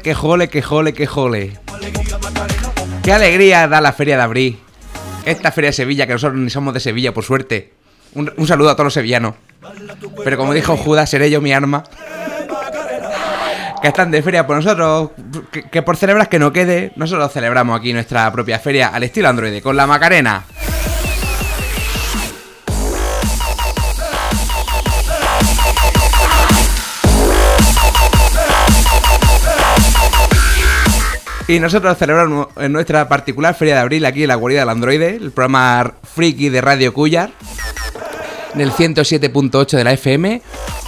Que jole, que jole, que jole. Qué alegría da la feria de abril. Esta feria de Sevilla, que nosotros ni somos de Sevilla, por suerte. Un, saludo a todos los sevillanos. Pero como dijo Judas, seré yo mi arma. Que están de feria por nosotros, que, que por celebrar que no quede, nosotros celebramos aquí nuestra propia feria al estilo androide, con la Macarena. Y nosotros celebramos nuestra particular feria de abril aquí en la guarida del androide, el programa friki de Radio Cuyar, en el 107.8 de la FM.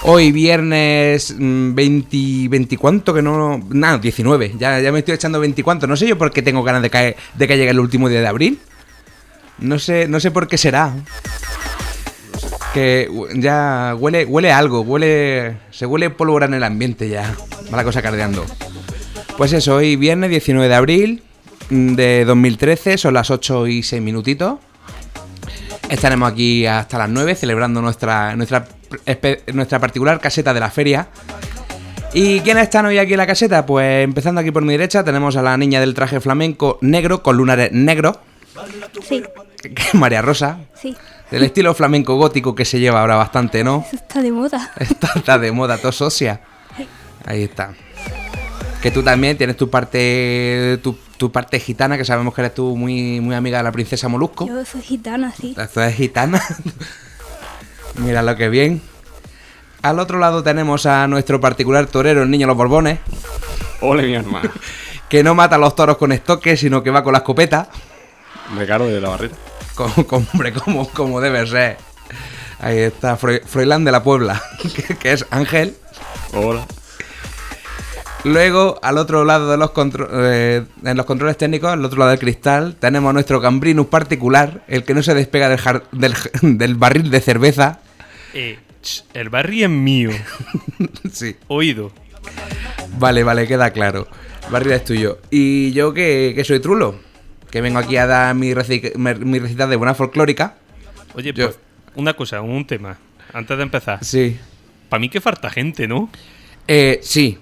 Hoy viernes mm, 20, 20 ¿cuánto que no? No, 19, ya, ya me estoy echando 20 cuánto. No sé yo por qué tengo ganas de, caer, de que llegue el último día de abril. No sé, no sé por qué será. Que ya huele, huele algo, huele. Se huele pólvora en el ambiente ya. Mala cosa cardeando. Pues eso, hoy viernes 19 de abril mm, de 2013, son las 8 y 6 minutitos. Estaremos aquí hasta las 9 celebrando nuestra, nuestra, nuestra particular caseta de la feria. ¿Y quiénes están hoy aquí en la caseta? Pues empezando aquí por mi derecha tenemos a la niña del traje flamenco negro con lunares negros, Sí, que es María Rosa, sí. del estilo flamenco gótico que se lleva ahora bastante, ¿no? Eso está de moda. Está, está de moda, todo socia. Ahí está. Que tú también tienes tu parte tu, tu parte gitana, que sabemos que eres tú muy, muy amiga de la princesa Molusco. Yo soy gitana, sí. Esto es gitana. Mira lo que bien. Al otro lado tenemos a nuestro particular torero, el niño Los Borbones, Ole, mi hermano. que no mata a los toros con estoque, sino que va con la escopeta. Me caro de la barrita. Como, como- hombre, como, como debe ser. Ahí está, Froilán de la Puebla, que, que es Ángel. Hola. Luego, al otro lado de los contro- eh, en los controles técnicos, al otro lado del cristal, tenemos a nuestro Cambrinus particular, el que no se despega del, del, del barril de cerveza. Eh, el barrio es mío. sí. Oído. Vale, vale, queda claro. El barril es tuyo. Y yo que, que soy trulo, que vengo aquí a dar mi, reci- mi- mi recita de buena folclórica. Oye, Yo- pues, una cosa, un tema. Antes de empezar. Sí. Para mí que falta gente, ¿no? Eh, sí.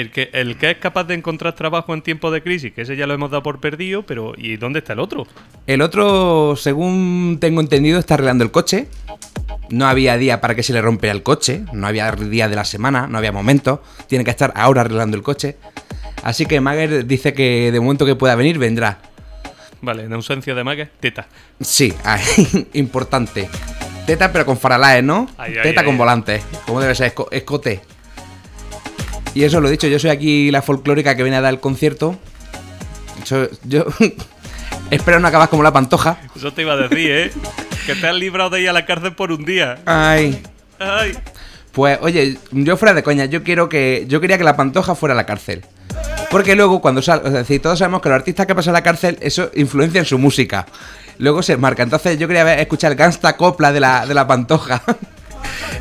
El que, el que es capaz de encontrar trabajo en tiempos de crisis, que ese ya lo hemos dado por perdido, pero ¿y dónde está el otro? El otro, según tengo entendido, está arreglando el coche. No había día para que se le rompiera el coche. No había día de la semana, no había momento. Tiene que estar ahora arreglando el coche. Así que Mager dice que de momento que pueda venir, vendrá. Vale, en ausencia de magas, teta. Sí, importante. Teta pero con faralaes, ¿no? Ay, ay, Teta ay, con volantes. Como debe ser, esco- escote. Y eso lo he dicho, yo soy aquí la folclórica que viene a dar el concierto. Yo, yo espero no acabar como la pantoja. Eso te iba a decir, ¿eh? que te has librado de ir a la cárcel por un día. Ay. Ay. Pues, oye, yo fuera de coña, yo quiero que. Yo quería que la pantoja fuera a la cárcel. Porque luego, cuando sal, es decir, todos sabemos que los artistas que pasan a la cárcel, eso influencia en su música. Luego se marca. Entonces, yo quería ver- escuchar el gangsta copla de la, de la pantoja.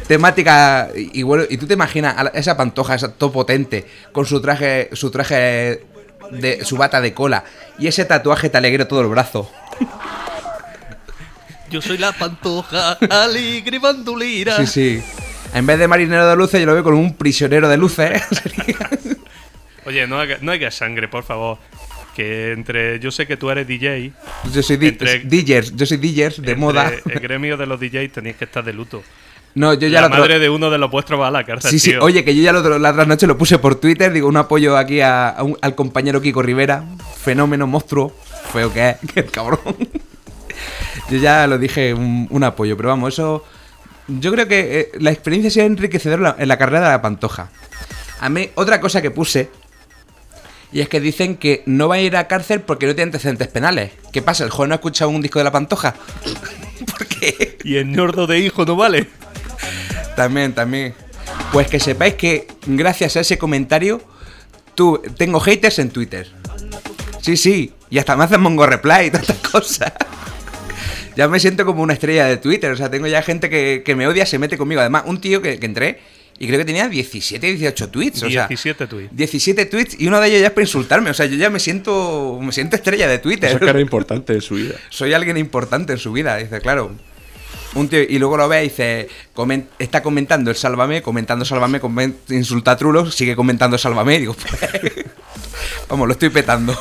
Temática. Y, y bueno, y tú te imaginas a esa pantoja, esa todo potente, con su traje. su traje de. su bata de cola. Y ese tatuaje talegre todo el brazo. Yo soy la pantoja, alegre bandolera. Sí, sí. En vez de marinero de luces, yo lo veo con un prisionero de luces. Sería- Oye, no hagas no hagas sangre, por favor. Que entre. Yo sé que tú eres DJ. Yo soy DJers, yo soy DJers de entre moda. El gremio de los DJs tenéis que estar de luto. No, yo ya la madre de uno de los vuestros va a la cárcel. Sí, sí, tío. oye, que yo ya otra- la otra noche lo puse por Twitter, digo, un apoyo aquí a- a un- al compañero Kiko Rivera, fenómeno, monstruo, feo que es, que el cabrón. Yo ya lo dije, un, un apoyo, pero vamos, eso. Yo creo que eh, la experiencia ha sido enriquecedora en la, carrera de la pantoja. A mí, otra cosa que puse. Y es que dicen que no va a ir a cárcel porque no tiene antecedentes penales. ¿Qué pasa? ¿El joven no ha escuchado un disco de la pantoja? ¿Por qué? Y el ñordo de hijo no vale. También, también. Pues que sepáis que gracias a ese comentario, tú tengo haters en Twitter. Sí, sí. Y hasta me hacen Mongo Reply y todas estas cosas. ya me siento como una estrella de Twitter. O sea, tengo ya gente que, que me odia, se mete conmigo. Además, un tío que, que entré y creo que tenía 17, 18 tweets. O sea, 17 tweets. 17 tweets y uno de ellos ya es para insultarme. O sea, yo ya me siento, me siento estrella de Twitter. Eso es que era importante en su vida. Soy alguien importante en su vida. Dice, claro. Un tío, y luego lo ve y dice, está comentando el sálvame, comentando sálvame, comen- insulta a Trulo, sigue comentando sálvame. Y digo, pues, vamos, lo estoy petando.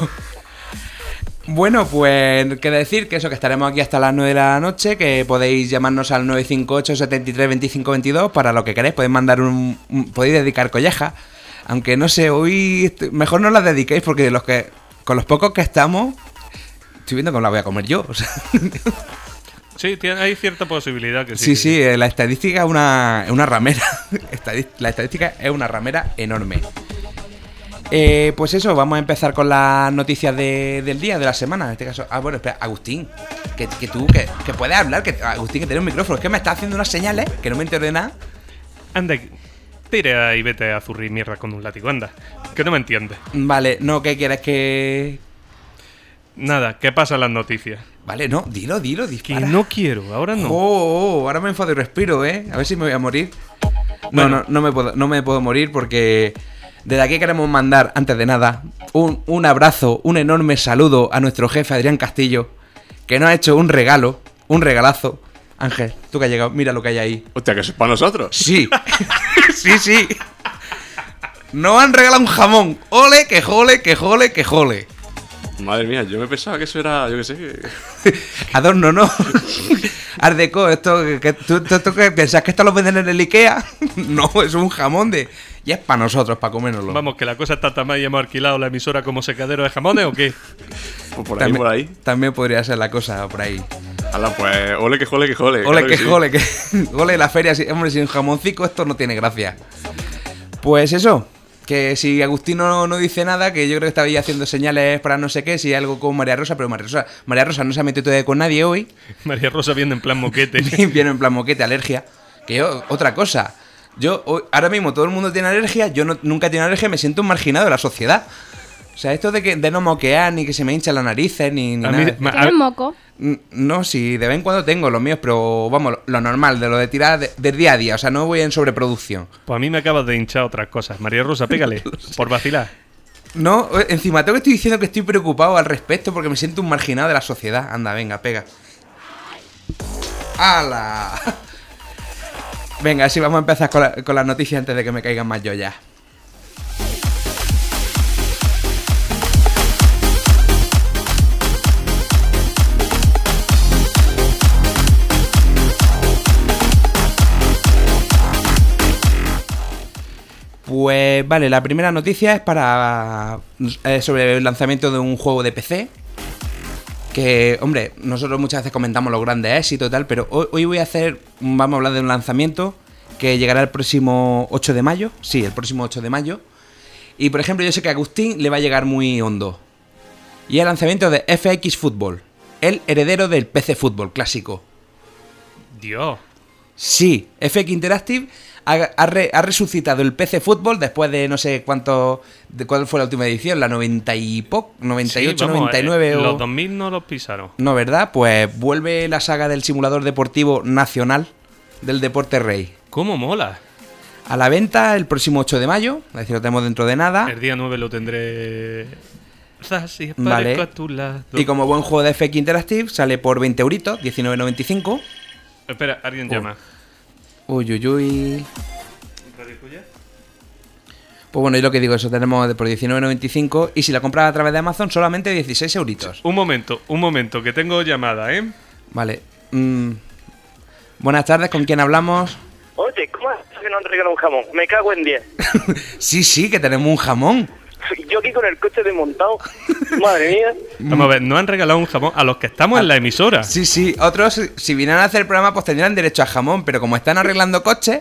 Bueno, pues queda decir que eso, que estaremos aquí hasta las 9 de la noche, que podéis llamarnos al 958 73 25 22 para lo que queréis, podéis mandar un, podéis dedicar colleja, aunque no sé, hoy mejor no las dediquéis porque los que con los pocos que estamos estoy viendo cómo la voy a comer yo, o sea, Sí, tiene- hay cierta posibilidad que sí. Sí, sí, eh, la estadística es una, una ramera. La estadística es una ramera enorme. Eh, pues eso, vamos a empezar con las noticias de- del día, de la semana. En este caso, ah, bueno, espera, Agustín, que, que tú, que, que puedes hablar, que Agustín, que tiene un micrófono. Es que me está haciendo unas señales que no me entero de nada. Anda, tira y vete a zurrir mierda con un látigo, anda. Que no me entiendes. Vale, no, ¿qué quieres que...? Nada, ¿qué pasa en las noticias? Vale, no, dilo, dilo, Que dispara. no quiero, ahora no. Oh, oh, ahora me enfado y respiro, ¿eh? A ver si me voy a morir. No, no, no me, puedo, no me puedo morir porque desde aquí queremos mandar, antes de nada, un, un abrazo, un enorme saludo a nuestro jefe Adrián Castillo, que nos ha hecho un regalo, un regalazo. Ángel, tú que has llegado, mira lo que hay ahí. Hostia, que eso es para nosotros. Sí, sí, sí. Nos han regalado un jamón. Ole, que jole, que jole, que jole. Madre mía, yo me pensaba que eso era, yo qué sé. que- Adorno, ¿no? Art Deco, esto, que, tú, tú- tú que pensás que esto lo venden en el Ikea. no, es un jamón de... Y es para nosotros, para comérnoslo. Vamos, que la cosa está tan mal y hemos alquilado la emisora como secadero de jamones o qué? Pues por ahí, también, por ahí. también podría ser la cosa por ahí. Hala, pues, ole que jole, que jole. Ole, claro que sí. jole, que... Ole, la feria, hombre, sin jamoncico esto no tiene gracia. Pues eso, que si Agustín no, no dice nada, que yo creo que estaba ahí haciendo señales para no sé qué, si algo con María Rosa, pero María Rosa, María Rosa no se ha metido todavía con nadie hoy. María Rosa viene en plan moquete. Viene en plan moquete, alergia. Que yo, otra cosa. Yo, hoy- ahora mismo todo el mundo tiene alergia, yo no- nunca he tenido alergia, me siento un marginado de la sociedad. O sea, esto de que de no moquear, ni que se me hinchan las narices, ni, ni A mí- nada. ma- ¿Tienes moco? No, sí, de vez en cuando tengo los míos, pero vamos, lo- normal, de lo de tirar de- del día a día. O sea, no voy en sobreproducción. Pues a mí me acabas de hinchar otras cosas. María Rosa, pégale. por vacilar. No, eh, encima tengo que estoy diciendo que estoy preocupado al respecto porque me siento un marginado de la sociedad. Anda, venga, pega. ¡Hala! Venga, así vamos a empezar con, la- con las noticias antes de que me caigan más yo ya. Pues vale, la primera noticia es para eh, sobre el lanzamiento de un juego de PC. Que, hombre, nosotros muchas veces comentamos los grandes éxitos y tal, pero hoy, hoy voy a hacer, vamos a hablar de un lanzamiento que llegará el próximo 8 de mayo. Sí, el próximo 8 de mayo. Y por ejemplo, yo sé que a Agustín le va a llegar muy hondo. Y el lanzamiento de FX Football, el heredero del PC Fútbol clásico. Dios. Sí, FX Interactive ha, ha re- ha resucitado el PC Fútbol después de no sé cuánto. De ¿Cuál fue la última edición? ¿La 90 y poco? ¿98, Sí, vamos, 99 eh, o.? Los 2000 no los pisaron. No, ¿verdad? Pues vuelve la saga del simulador deportivo nacional del deporte rey. ¿Cómo mola? A la venta el próximo 8 de mayo, es decir, lo tenemos dentro de nada. El día 9 lo tendré. Así Vale. aparezco a tu lado. Y como buen juego de FX Interactive, sale por 20 euritos, 19.95. Espera, alguien llama. Uy, uy, uy. Pues bueno, y lo que digo, eso tenemos de por 19.95 y si la compras a través de Amazon solamente 16 euritos. Un momento, un momento, que tengo llamada, ¿eh? Vale. mm, Buenas tardes, ¿con quién hablamos? Oye, ¿cómo es que no han regalado un jamón? Me cago en 10. sí, sí, que tenemos un jamón. Yo aquí con el coche desmontado. Madre mía. Vamos a ver, nos han regalado un jamón a los que estamos en la emisora. Sí, sí, otros, si vinieran a hacer el programa, pues tendrían derecho a jamón, pero como están arreglando coches,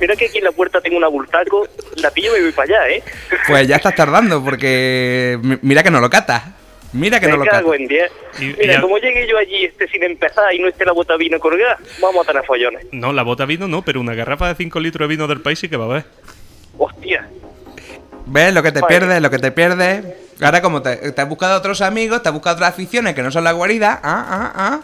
Mira que aquí en la puerta tengo una bultaco. La pillo y me voy para allá, ¿eh? pues ya estás tardando, porque mi- mira que no lo catas. Mira que me no lo cago catas. en 10. Y- y Mira, a- como llegue yo allí este sin empezar y no esté la bota vino colgada, vamos a tener follones. No, la bota vino no, pero una garrafa de 5 litros de vino del país sí que va a haber. Hostia. ¿Ves lo que te pierdes, lo que te pierdes? Ahora como te, te has buscado otros amigos, te has buscado otras aficiones que no son la guarida, ah, ah, ah.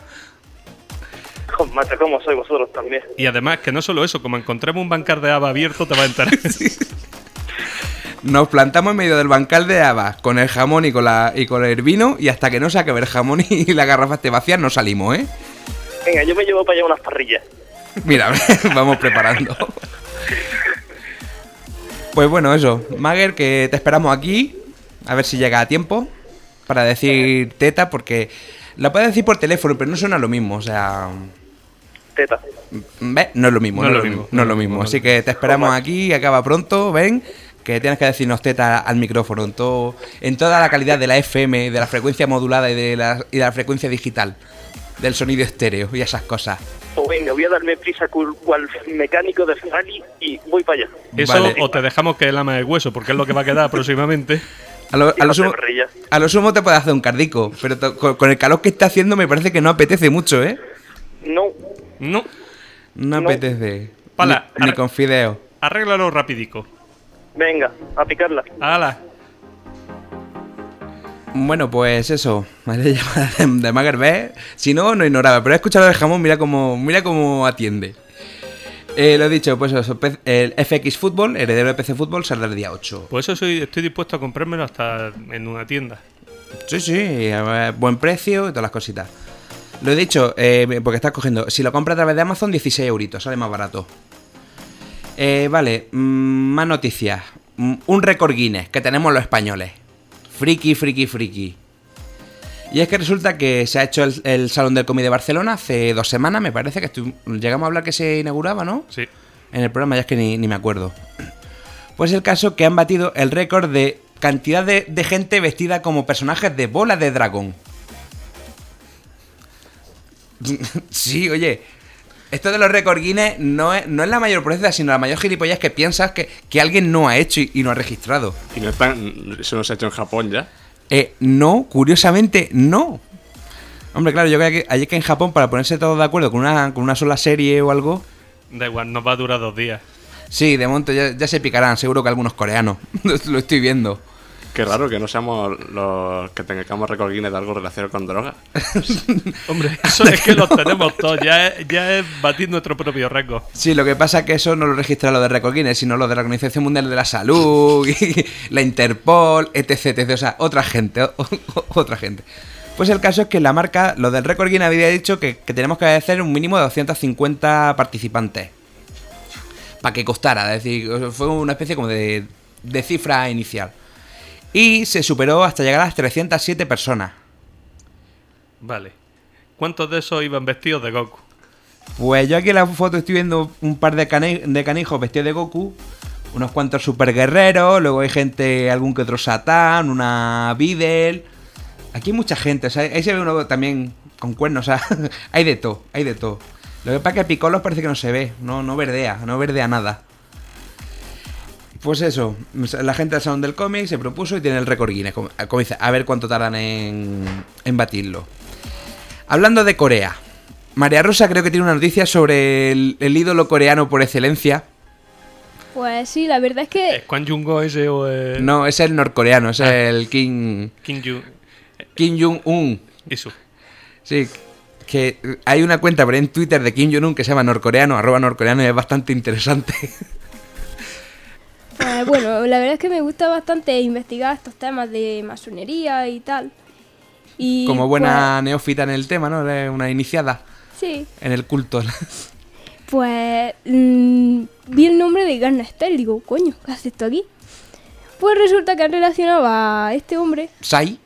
Macho, ¿cómo sois vosotros también? Y además, que no solo eso, como encontremos un bancar de haba abierto, te va a enterar. Nos plantamos en medio del bancal de habas con el jamón y con, la, y con el vino y hasta que no se acabe el jamón y la garrafa esté vacía no salimos, ¿eh? Venga, yo me llevo para allá unas parrillas. Mira, vamos preparando. Pues bueno, eso. Mager, que te esperamos aquí. A ver si llega a tiempo. Para decir teta, porque la puedes decir por teléfono, pero no suena lo mismo. O sea. Teta. ¿Ves? No es lo mismo. No, es lo mismo. No es lo mismo. Así que te esperamos aquí. Acaba pronto. Ven. Que tienes que decirnos teta al micrófono. En, todo, en toda la calidad de la FM, de la frecuencia modulada y de la, y de la frecuencia digital. Del sonido estéreo y esas cosas. O Pues venga, voy a darme prisa cu- cual mecánico de Ferrari y voy para allá. Eso Vale. o te dejamos que él ama el hueso, porque es lo que va a quedar próximamente. A lo, a lo sumo, perrilla. a lo sumo te puede hacer un cardico, pero to- con, con el calor que está haciendo me parece que no apetece mucho, ¿eh? No, No, No, No. apetece. Pala, ni, con fideo. arréglalo rapidico. venga, a picarla. ¡Hala! Bueno, pues eso. Madre llamada de, de Mager B. Si no, no ignoraba. Pero he escuchado el jamón, mira cómo, mira cómo atiende. Eh, lo he dicho, pues eso, el FX Fútbol, heredero de PC Fútbol, saldrá el día 8. Por eso soy, estoy dispuesto a comprármelo hasta en una tienda. Sí, sí, a buen precio y todas las cositas. Lo he dicho, eh, porque estás cogiendo. Si lo compras a través de Amazon, 16 euritos, sale más barato. Eh, vale, mm, más noticias. Mm, un récord Guinness que tenemos los españoles. Friki, friki, friki. Y es que resulta que se ha hecho el, el Salón del Cómic de Barcelona hace dos semanas, me parece que estu- llegamos a hablar que se inauguraba, ¿no? Sí. En el programa, ya es que ni, ni me acuerdo. Pues el caso que han batido el récord de cantidad de, de gente vestida como personajes de bola de dragón. sí, oye. Esto de los récord Guinness no es, no es la mayor proeza, sino la mayor gilipollas que piensas que, que alguien no ha hecho y, y no ha registrado. Y no están, eso no se ha hecho en Japón ya. Eh, no, curiosamente, no. Hombre, claro, yo creo que allí que en Japón, para ponerse todos de acuerdo con una, con una sola serie o algo, Da igual, nos va a durar dos días. sí, de momento ya, ya se picarán, seguro que algunos coreanos. Lo estoy viendo. Qué raro que no seamos los que tengamos récord Guinness de algo relacionado con droga. Hombre, eso es que los tenemos todos. Ya es, ya es batir nuestro propio récord. Sí, lo que pasa es que eso no lo registra lo de Record Guinness, sino lo de la Organización Mundial de la Salud, y la Interpol, etc, etc. O sea, otra gente, o- o- otra gente. Pues el caso es que la marca, lo del Record Guinness había dicho que, que tenemos que hacer un mínimo de 250 participantes. Para que costara, es decir, fue una especie como de, de cifra inicial. Y se superó hasta llegar a las 307 personas. Vale. ¿Cuántos de esos iban vestidos de Goku? Pues yo aquí en la foto estoy viendo un par de, cani- de canijos vestidos de Goku, unos cuantos super guerreros, luego hay gente, algún que otro Satán, una Videl. Aquí hay mucha gente, o sea, ahí se ve uno también con cuernos, o sea, hay de todo, hay de todo. Lo que pasa es que Picolos parece que no se ve, no, no verdea, no verdea nada. Pues eso, la gente del Salón del Cómic se propuso y tiene el récord Guinness, como dice, a ver cuánto tardan en, en batirlo. Hablando de Corea, María Rosa creo que tiene una noticia sobre el, el ídolo coreano por excelencia. Pues sí, la verdad es que ¿Es Quan Jung-go ese o es No, es el norcoreano, es Ah. el Kim, Kim Jong? Kim Jong-un. Eso. Sí, que hay una cuenta por ahí en Twitter de Kim Jong-un que se llama norcoreano, arroba norcoreano y es bastante interesante. Pues bueno, la verdad es que me gusta bastante investigar estos temas de masonería y tal. Y Como buena neófita en el tema, ¿no? Una iniciada pues, sí, en el culto. pues mm, vi el nombre de Garnester y digo, coño, ¿qué hace esto aquí? Pues resulta que han relacionado a este hombre, Sai.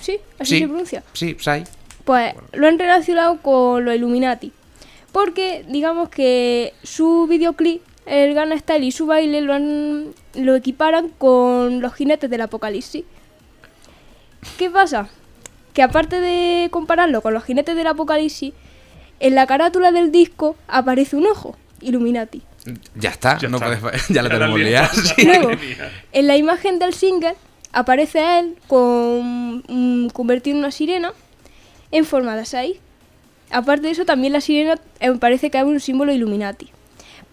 sí, así Sí. se pronuncia, Sí, Sai. pues lo han relacionado con los Illuminati. Porque digamos que su videoclip el Gangnam Style y su baile lo, han- lo equiparan con los jinetes del apocalipsis. ¿Qué pasa? Que aparte de compararlo con los jinetes del apocalipsis, en la carátula del disco aparece un ojo, Illuminati. Ya está, Ya no está. puedes- ya la Ya la tenemos liada. sí. Luego, en la imagen del single aparece él con mm, convertido en una sirena en forma de Asai. Aparte de eso, también la sirena eh, parece que es un símbolo Illuminati.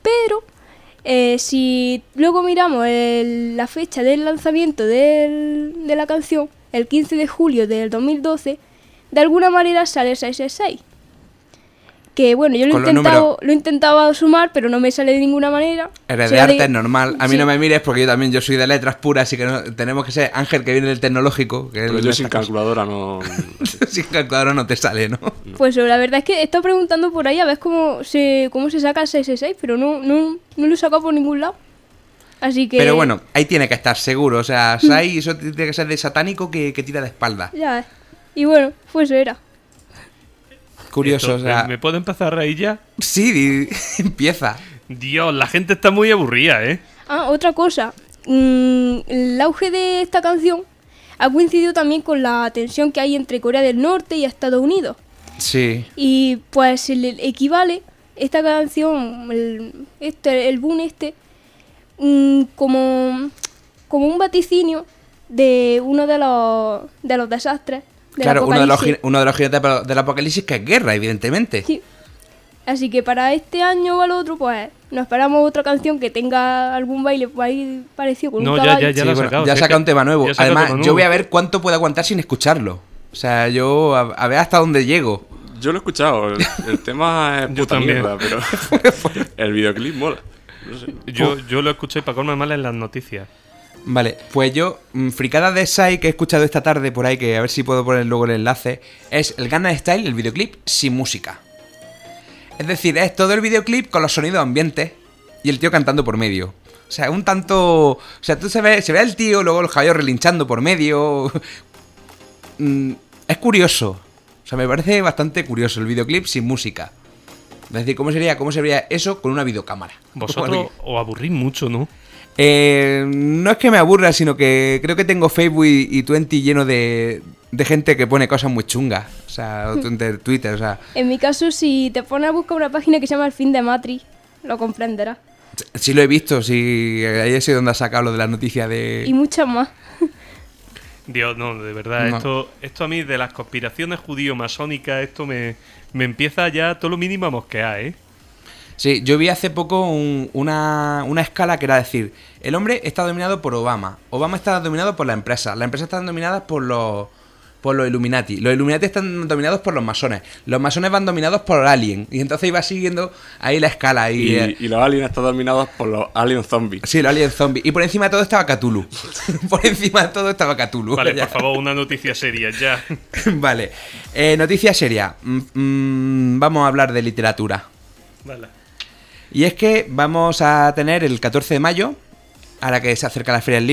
Pero eh, si luego miramos la fecha del lanzamiento de la canción, el 15 de julio del 2012, de alguna manera sale 666. Que bueno, yo lo he, intentado, lo he intentado sumar, pero no me sale de ninguna manera. Eres de arte, es normal. A mí Sí. no me mires porque yo también yo soy de letras puras, así que no- tenemos que ser Ángel que viene del tecnológico. Que Pero es yo sin calculadora no... sin calculadora no te sale, ¿no? Pues la verdad es que he estado preguntando por ahí a ver cómo se, cómo se saca el 666, pero no, no, no lo he sacado por ningún lado. Así que... Pero bueno, ahí tiene que estar seguro. O sea, Sai, eso tiene que ser de satánico que, que tira de espalda. Ya ves. Y bueno, pues eso era. Curioso, Esto, o sea. ¿Me puedo empezar a reír ya? Sí, di- empieza. Dios, la gente está muy aburrida, ¿eh? Ah, otra cosa. Mm, el auge de esta canción ha coincidido también con la tensión que hay entre Corea del Norte y Estados Unidos. Sí. Y pues el el equivale esta canción, el, este, el boom este, mm, como, como un vaticinio de uno de los, de los desastres. Del Claro, uno de, los, uno de los jinetes del- apocalipsis que es guerra, evidentemente. Sí. Así que para este año o al otro, pues nos esperamos otra canción que tenga algún baile por ahí parecido con No, un ya, caballo. ya, ya Sí, lo bueno, sacado. ya si saca un tema nuevo. Además, yo voy a ver cuánto puedo aguantar sin escucharlo. O sea, yo a, a ver hasta dónde llego. Yo lo he escuchado, el, el tema es Yo puta también. mierda, pero el videoclip mola. No sé. Yo, yo lo escuché para colmar mal en las noticias. Vale, pues yo, mm, fricada de Sai que he escuchado esta tarde por ahí, que a ver si puedo poner luego el enlace, es el Gangnam Style, el videoclip, sin música. Es decir, es todo el videoclip con los sonidos ambientes y el tío cantando por medio. O sea, un tanto... O sea, tú se ve, se ve al tío, luego los caballos relinchando por medio. Mm, es curioso. O sea, me parece bastante curioso el videoclip sin música. Es decir, ¿cómo sería, cómo sería eso con una videocámara? Vosotros os aburrís mucho, ¿no? Eh, no es que me aburra, sino que creo que tengo Facebook y, y Twenty lleno de, de gente que pone cosas muy chungas. O sea, o Twitter, Twitter, o sea. En mi caso, si te pones a buscar una página que se llama El fin de Matrix, lo comprenderás. Sí lo he visto, sí. Ahí es donde ha sacado lo de la noticia Y de. muchas más. Dios, no, de verdad, No. esto esto a mí de las conspiraciones judío-masónicas, esto me, me empieza ya todo lo mínimo a mosquear, ¿eh? Sí, yo vi hace poco un- una, una escala que era decir: el hombre está dominado por Obama. Obama está dominado por la empresa. Las empresas están dominadas por los. Por los Illuminati. Los Illuminati están dominados por los masones. Los masones van dominados por Alien. Y entonces iba siguiendo ahí la escala. Y, Y, eh, y los aliens están dominados por los alien zombies. Sí, los aliens zombies. Y por encima de todo estaba Cthulhu. por encima de todo estaba Cthulhu. Vale, Ya. por favor, una noticia seria, ya. vale. Eh, noticia seria. Mm, mm, vamos a hablar de literatura. Vale. Y es que vamos a tener el 14 de mayo, ahora que se acerca la Feria del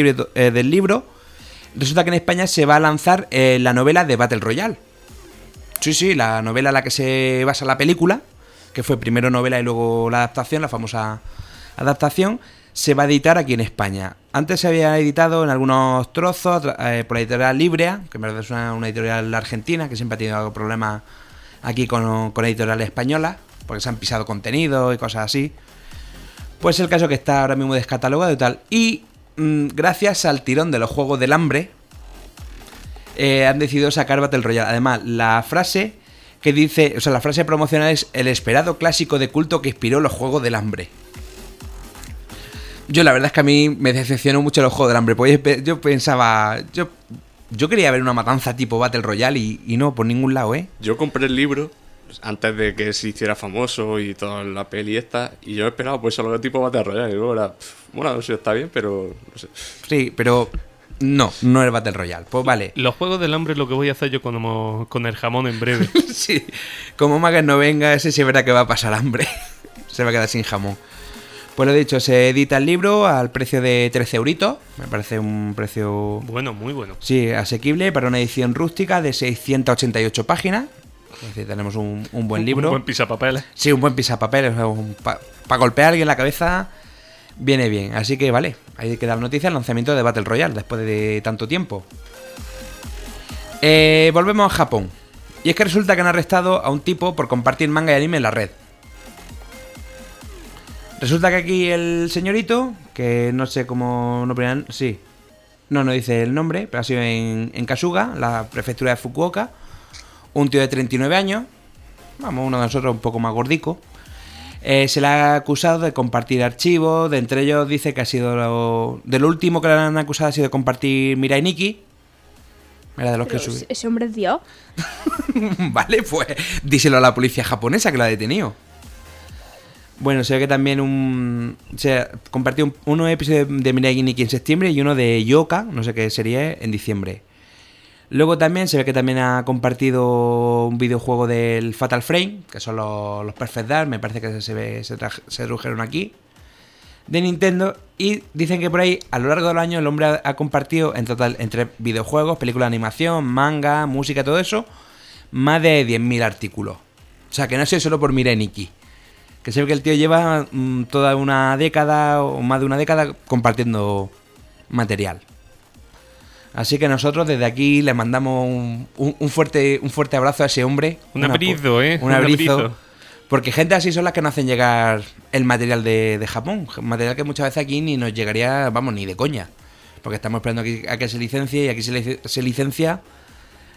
Libro, eh, resulta que en España se va a lanzar eh, la novela de Battle Royale. Sí, sí, la novela en la que se basa la película, que fue primero novela y luego la adaptación, la famosa adaptación, se va a editar aquí en España. Antes se había editado en algunos trozos eh, por la editorial Librea, que verdad es una, una editorial argentina que siempre ha tenido problemas aquí con, con editoriales españolas, porque se han pisado contenido y cosas así. Pues el caso que está ahora mismo descatalogado y tal. Y mm, gracias al tirón de los Juegos del Hambre, eh, han decidido sacar Battle Royale. Además, la frase que dice, o sea, la frase promocional es el esperado clásico de culto que inspiró los Juegos del Hambre. Yo la verdad es que a mí me decepcionó mucho los Juegos del Hambre, porque yo pe- yo pensaba, yo, yo quería ver una matanza tipo Battle Royale y no, por ningún lado, ¿eh? Yo compré el libro antes de que se hiciera famoso y toda la peli esta, y yo esperaba pues algo tipo Battle Royale, y luego era, pff, bueno, no sé, está bien, pero no sé. Sí, pero no, no es Battle Royale. Pues vale. Los juegos del hambre es lo que voy a hacer yo con, con el jamón en breve. Sí, como Magas no venga, ese sí verá que va a pasar hambre. Se va a quedar sin jamón. Pues lo dicho, se edita el libro al precio de 13 euritos. Me parece un precio, Bueno, muy bueno. sí, asequible para una edición rústica de 688 páginas. Es decir, tenemos un, un buen libro. Un buen pisapapeles. Sí, un buen pisapapeles. Para golpear a alguien en la cabeza Viene bien, así que vale, ahí queda la noticia, el lanzamiento de Battle Royale después de tanto tiempo. Eh, volvemos a Japón. Y es que resulta que han arrestado a un tipo por compartir manga y anime en la red. Resulta que aquí el señorito, que no sé cómo no sí. No, no dice el nombre, pero ha sido en, en Kasuga, la prefectura de Fukuoka. Un tío de 39 años, vamos, uno de nosotros un poco más gordico. Eh, se le ha acusado de compartir archivos, de entre ellos dice que ha sido lo, de lo último que le han acusado ha sido de compartir Mirai Nikki. Era de los que subí. ese- ese hombre es Dios. vale, pues díselo a la policía japonesa que lo ha detenido. Bueno, se ve que también un. Se compartió un, unos episodios de Mirai Nikki en septiembre y uno de Yoka, no sé qué sería, en diciembre. Luego también se ve que también ha compartido un videojuego del Fatal Frame, que son los, los Perfect Dark, me parece que se, ve, se, se tradujeron aquí, de Nintendo. Y dicen que por ahí, a lo largo del año, el hombre ha, compartido en total entre videojuegos, películas de animación, manga, música, todo eso, más de 10.000 artículos. O sea, que no sé solo por Mirai Nikki. Que se ve que el tío lleva mm, toda una década o más de una década compartiendo material. Así que nosotros desde aquí le mandamos un, un- un fuerte, un fuerte abrazo a ese hombre. Un abrizo, ¿eh? Un abrizo. Porque gente así son las que nos hacen llegar el material de, de Japón. Material que muchas veces aquí ni nos llegaría, vamos, ni de coña. Porque estamos esperando aquí a que se licencie y aquí se licencia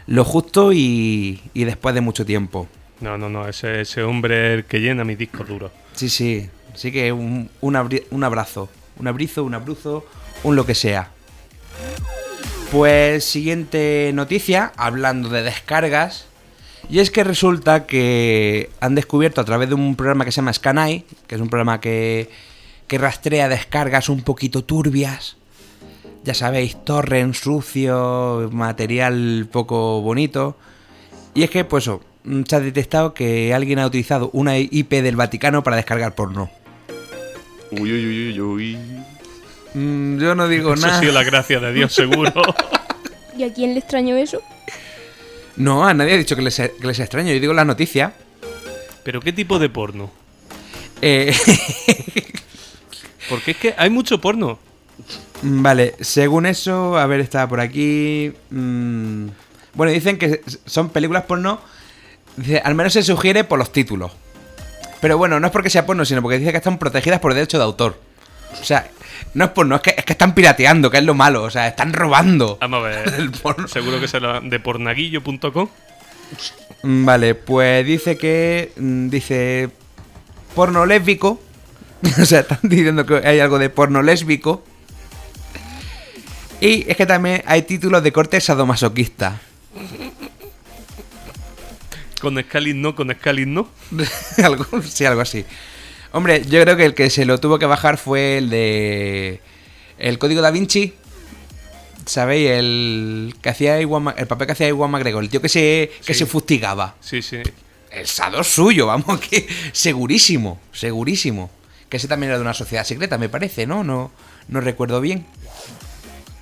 lo justo y, y después de mucho tiempo. No, no, no, ese, ese hombre es el que llena mis discos duros. Sí, sí. Así que un, un, abri- un abrazo. Un abrizo, un abruzo, un lo que sea. Pues siguiente noticia, hablando de descargas. Y es que resulta que han descubierto a través de un programa que se llama Scanai, que es un programa que, que rastrea descargas un poquito turbias. Ya sabéis, torrent sucio, material poco bonito. Y es que, pues, mm, se ha detectado que alguien ha utilizado una IP del Vaticano para descargar porno. Uy, uy, uy, uy. Mm, yo no digo Eso ha nada. sido la gracia de Dios, seguro. ¿Y a quién le extrañó eso? No, a nadie ha dicho que les, que les extraño. Yo digo la noticia. Pero ¿qué tipo de porno? Eh, Porque es que hay mucho porno. vale, según eso, a ver, está por aquí. mm, bueno, dicen que son películas porno. Dice, al menos se sugiere por los títulos. Pero bueno, no es porque sea porno, sino porque dice que están protegidas por derecho de autor. O sea, no es porno, es que, es que están pirateando, que es lo malo. O sea, están robando. Vamos a ver. El porno. Seguro que será de pornaguillo.com. Mm, Vale, pues dice que. mm, Dice. Porno lésbico. o sea, están diciendo que hay algo de porno lésbico. Y es que también hay títulos de corte sadomasoquista. Con Scaling no, con Scaling no. algo, sí, algo así. Hombre, yo creo que el que se lo tuvo que bajar fue el de. El código da Vinci. ¿Sabéis? El que hacía Iwan el papel que hacía Iwan McGregor, el tío que se, que Sí. se fustigaba. Sí, sí. El Sado suyo, vamos, que segurísimo, segurísimo. Que ese también era de una sociedad secreta, me parece, ¿no? No, no recuerdo bien.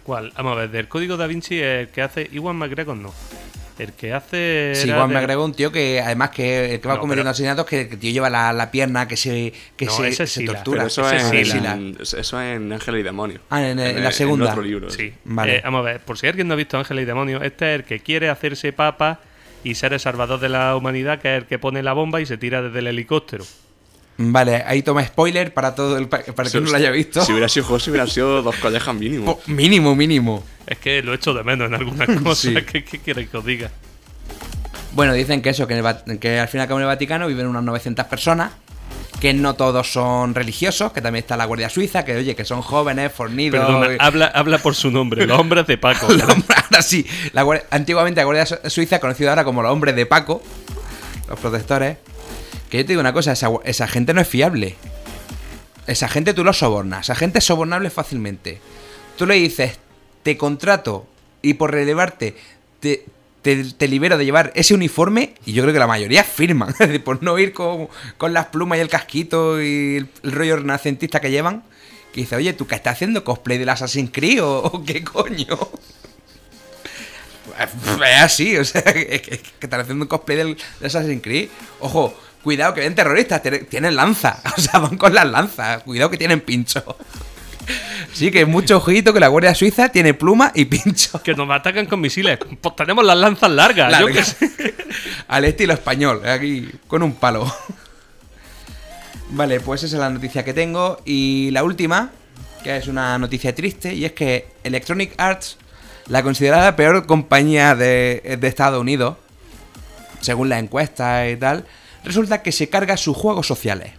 ¿Cuál? Vamos a ver, del código da Vinci el que hace Iwan McGregor no. El que hace. Sí, Juan de- McGregor, un tío que además que el que va No, cometiendo pero- asesinatos, que el tío lleva la, la pierna que se, que No, se, se tortura. Pero eso Ese es, es en, eso es en Ángel y Demonio. Ah, en- en la segunda. otro libro. Sí. Vale. Eh, vamos a ver, por si alguien no ha visto Ángeles y Demonios, este es el que quiere hacerse papa y ser el salvador de la humanidad, que es el que pone la bomba y se tira desde el helicóptero. Vale, ahí toma spoiler para todo el pa- para quien no lo haya visto. Si hubiera sido José, hubieran sido dos collejas mínimo. Po- mínimo, mínimo. Es que lo echo de menos en algunas cosas. Sí. ¿Qué, qué quieres que os diga? Bueno, dicen que eso, que, el que al fin y al cabo en el Vaticano viven unas 900 personas, que no todos son religiosos, que también está la Guardia Suiza, que oye, que son jóvenes, fornidos. Perdona, y- habla, habla por su nombre, los hombres de Paco. Ahora sí, la antiguamente la Guardia Su- Suiza, conocida ahora como los hombres de Paco, los protectores. Que yo te digo una cosa, esa, esa gente no es fiable. Esa gente tú lo sobornas, esa gente es sobornable fácilmente. Tú le dices, te contrato y por relevarte te, te, te libero de llevar ese uniforme y yo creo que la mayoría firman. Por no ir con, con las plumas y el casquito y el, rollo renacentista que llevan. Que dice, oye, ¿tú qué estás haciendo? ¿Cosplay del Assassin's Creed o, o qué coño? Es así, o sea, que, están haciendo un cosplay del Assassin's Creed. Ojo, Cuidado que ven terroristas, tienen- lanza. O sea, van con las lanzas. Cuidado que tienen pincho. Sí, que mucho ojito que la Guardia Suiza tiene pluma y pincho. Que nos atacan con misiles. Pues tenemos las lanzas largas. Yo Larga. qué sé. Al estilo español, aquí con un palo. Vale, pues esa es la noticia que tengo. Y la última, que es una noticia triste, y es que Electronic Arts, la considerada peor compañía de, de Estados Unidos, según las encuestas y tal, resulta que se carga sus juegos sociales.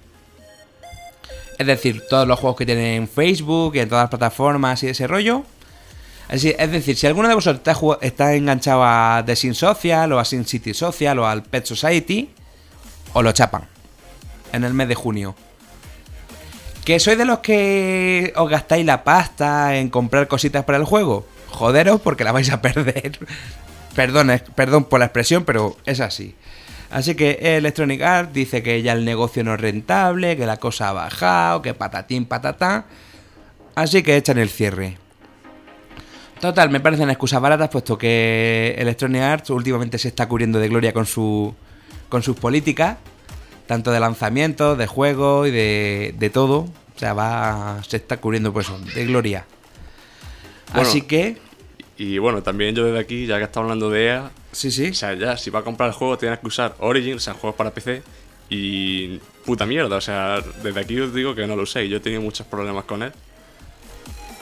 Es decir, todos los juegos que tienen en Facebook y en todas las plataformas y ese rollo. Así- es decir, si alguno de vosotros está, enganchado a The Sin Social o a Sin City Social o al Pet Society, os lo chapan en el mes de junio. ¿Que sois de los que os gastáis la pasta en comprar cositas para el juego? Joderos porque la vais a perder. perdón, perdón por la expresión, pero es así. Así que Electronic Arts dice que ya el negocio no es rentable, que la cosa ha bajado, que patatín patatán. Así que echan el cierre. Total, me parecen excusas baratas, puesto que Electronic Arts últimamente se está cubriendo de gloria con, su, con sus políticas, tanto de lanzamientos, de juegos y de, de todo. O sea, va, se está cubriendo pues de gloria. Bueno. Así que, Y bueno, también yo desde aquí, ya que estamos hablando de EA, sí, sí. o sea, ya si vas a comprar el juego tienes que usar Origin, o sea, juegos para PC. Y puta mierda, o sea, desde aquí os digo que no lo uséis. Yo he tenido muchos problemas con él.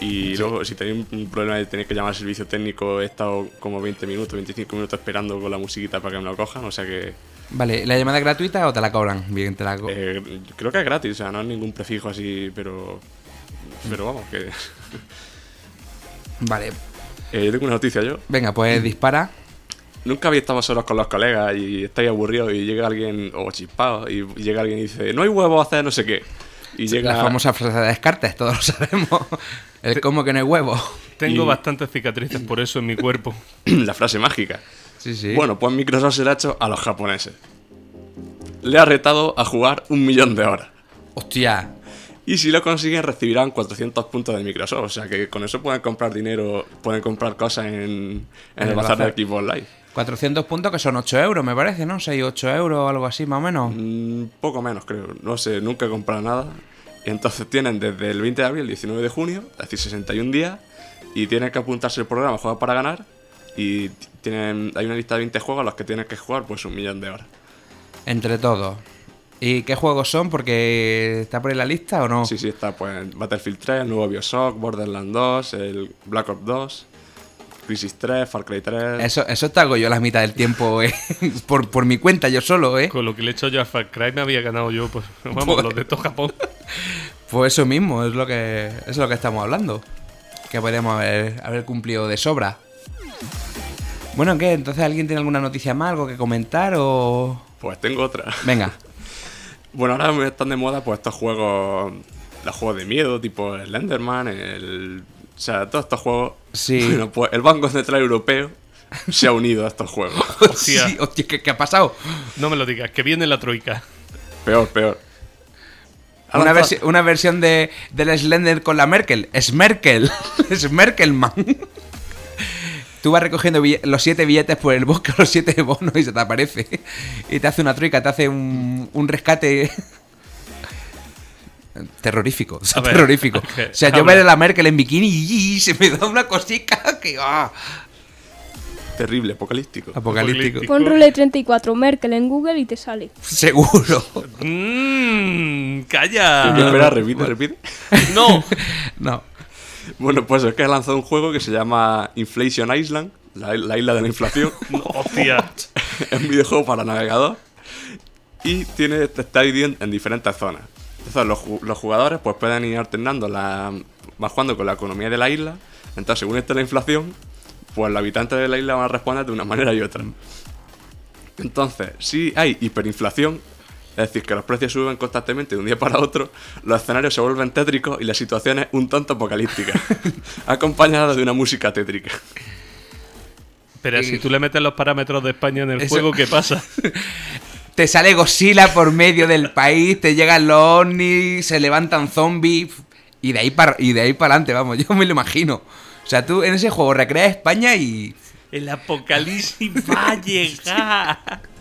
Y luego, si tenéis un problema de tener que llamar al servicio técnico, he estado como 20 minutos, 25 minutos esperando con la musiquita para que me lo cojan. O sea que Vale, ¿la llamada es gratuita o te la cobran? Bien, te la co- eh, creo que es gratis, o sea, no es ningún prefijo así, pero. Pero vamos, que. Vale, Eh, yo tengo una noticia yo. venga, pues dispara. Nunca habéis estado solos con los colegas y estáis aburridos y llega alguien, o chispados, y llega alguien y dice, no hay huevo a hacer no sé qué. Y llega La famosa frase de Descartes, todos lo sabemos. El cómo que no hay huevo. Tengo Y- bastantes cicatrices por eso en mi cuerpo. la frase mágica. Sí, sí. Bueno, pues Microsoft se la ha hecho a los japoneses. Le ha retado a jugar un millón de horas. Hostia. Y si lo consiguen, recibirán 400 puntos de Microsoft. O sea que con eso pueden comprar dinero, pueden comprar cosas en, en En el bazar de. Xbox Live. 400 puntos que son 8 euros, me parece, ¿no? 6, 8 euros o algo así, más o menos. Mm, poco menos, creo. No sé, nunca he comprado nada. Y entonces tienen desde el 20 de abril al 19 de junio, es decir, 61 días, y tienen que apuntarse el programa Juega para ganar. Y tienen, hay una lista de 20 juegos a los que tienen que jugar pues un millón de horas. Entre todos. ¿Y qué juegos son? Porque está por ahí la lista o no. Sí, sí, está pues Battlefield 3, el nuevo Bioshock, Borderlands 2, el Black Ops 2, Crisis 3, Far Cry 3. Eso, eso te hago yo la mitad del tiempo, ¿eh? por, por mi cuenta, yo solo, ¿eh? Con lo que le he hecho yo a Far Cry me había ganado yo, pues vamos, Pues- los de todo Japón. Pues eso mismo, es lo que, es lo que estamos hablando. Que podríamos haber, haber cumplido de sobra. Bueno, ¿qué? Entonces, ¿alguien tiene alguna noticia más, algo que comentar o...? Pues tengo otra. Venga. Bueno, ahora están de moda pues estos juegos, los juegos de miedo, tipo el Enderman, el... O sea, todos estos juegos... Sí. Bueno, pues el Banco Central Europeo se ha unido a estos juegos. Hostia. Sí, hostia, ¿qué, qué ha pasado? No me lo digas, que viene la troika. Peor, peor. Una, versi- una versión de, del Slender con la Merkel. Es Merkel. es Merkelman. Tú vas recogiendo los siete billetes por el bosque, los siete bonos y se te aparece. Y te hace una truica, te hace un, un rescate. Terrorífico, o sea, A ver, terrorífico. o sea, yo ver a la Merkel en bikini y se me da una cosica que. ¡ah! Terrible, apocalíptico. Apocalíptico. Pon Rule 34 Merkel en Google y te sale. Seguro. Mmm, ¿Qué calla. espera? Repite, repite. No. No. Bueno, pues es que ha lanzado un juego que se llama Inflation Island, la, la isla de la inflación. no, Hostia. es un videojuego para navegador y tiene está dividido en, en diferentes zonas. Entonces los, los jugadores pues pueden ir alternando la van jugando con la economía de la isla. Entonces según esté la inflación, pues los habitantes de la isla van a responder de una manera y otra. Entonces, si hay hiperinflación, es decir, que los precios suben constantemente de un día para otro, los escenarios se vuelven tétricos y la situación es un tanto apocalíptica, acompañada de una música tétrica. Pero si tú le metes los parámetros de España en el Eso- juego, ¿qué pasa? Te sale Godzilla por medio del país, te llegan los ovnis, se levantan zombies y de ahí para y de ahí para adelante, vamos, yo me lo imagino. O sea, tú en ese juego recreas España y El apocalipsis va a llegar.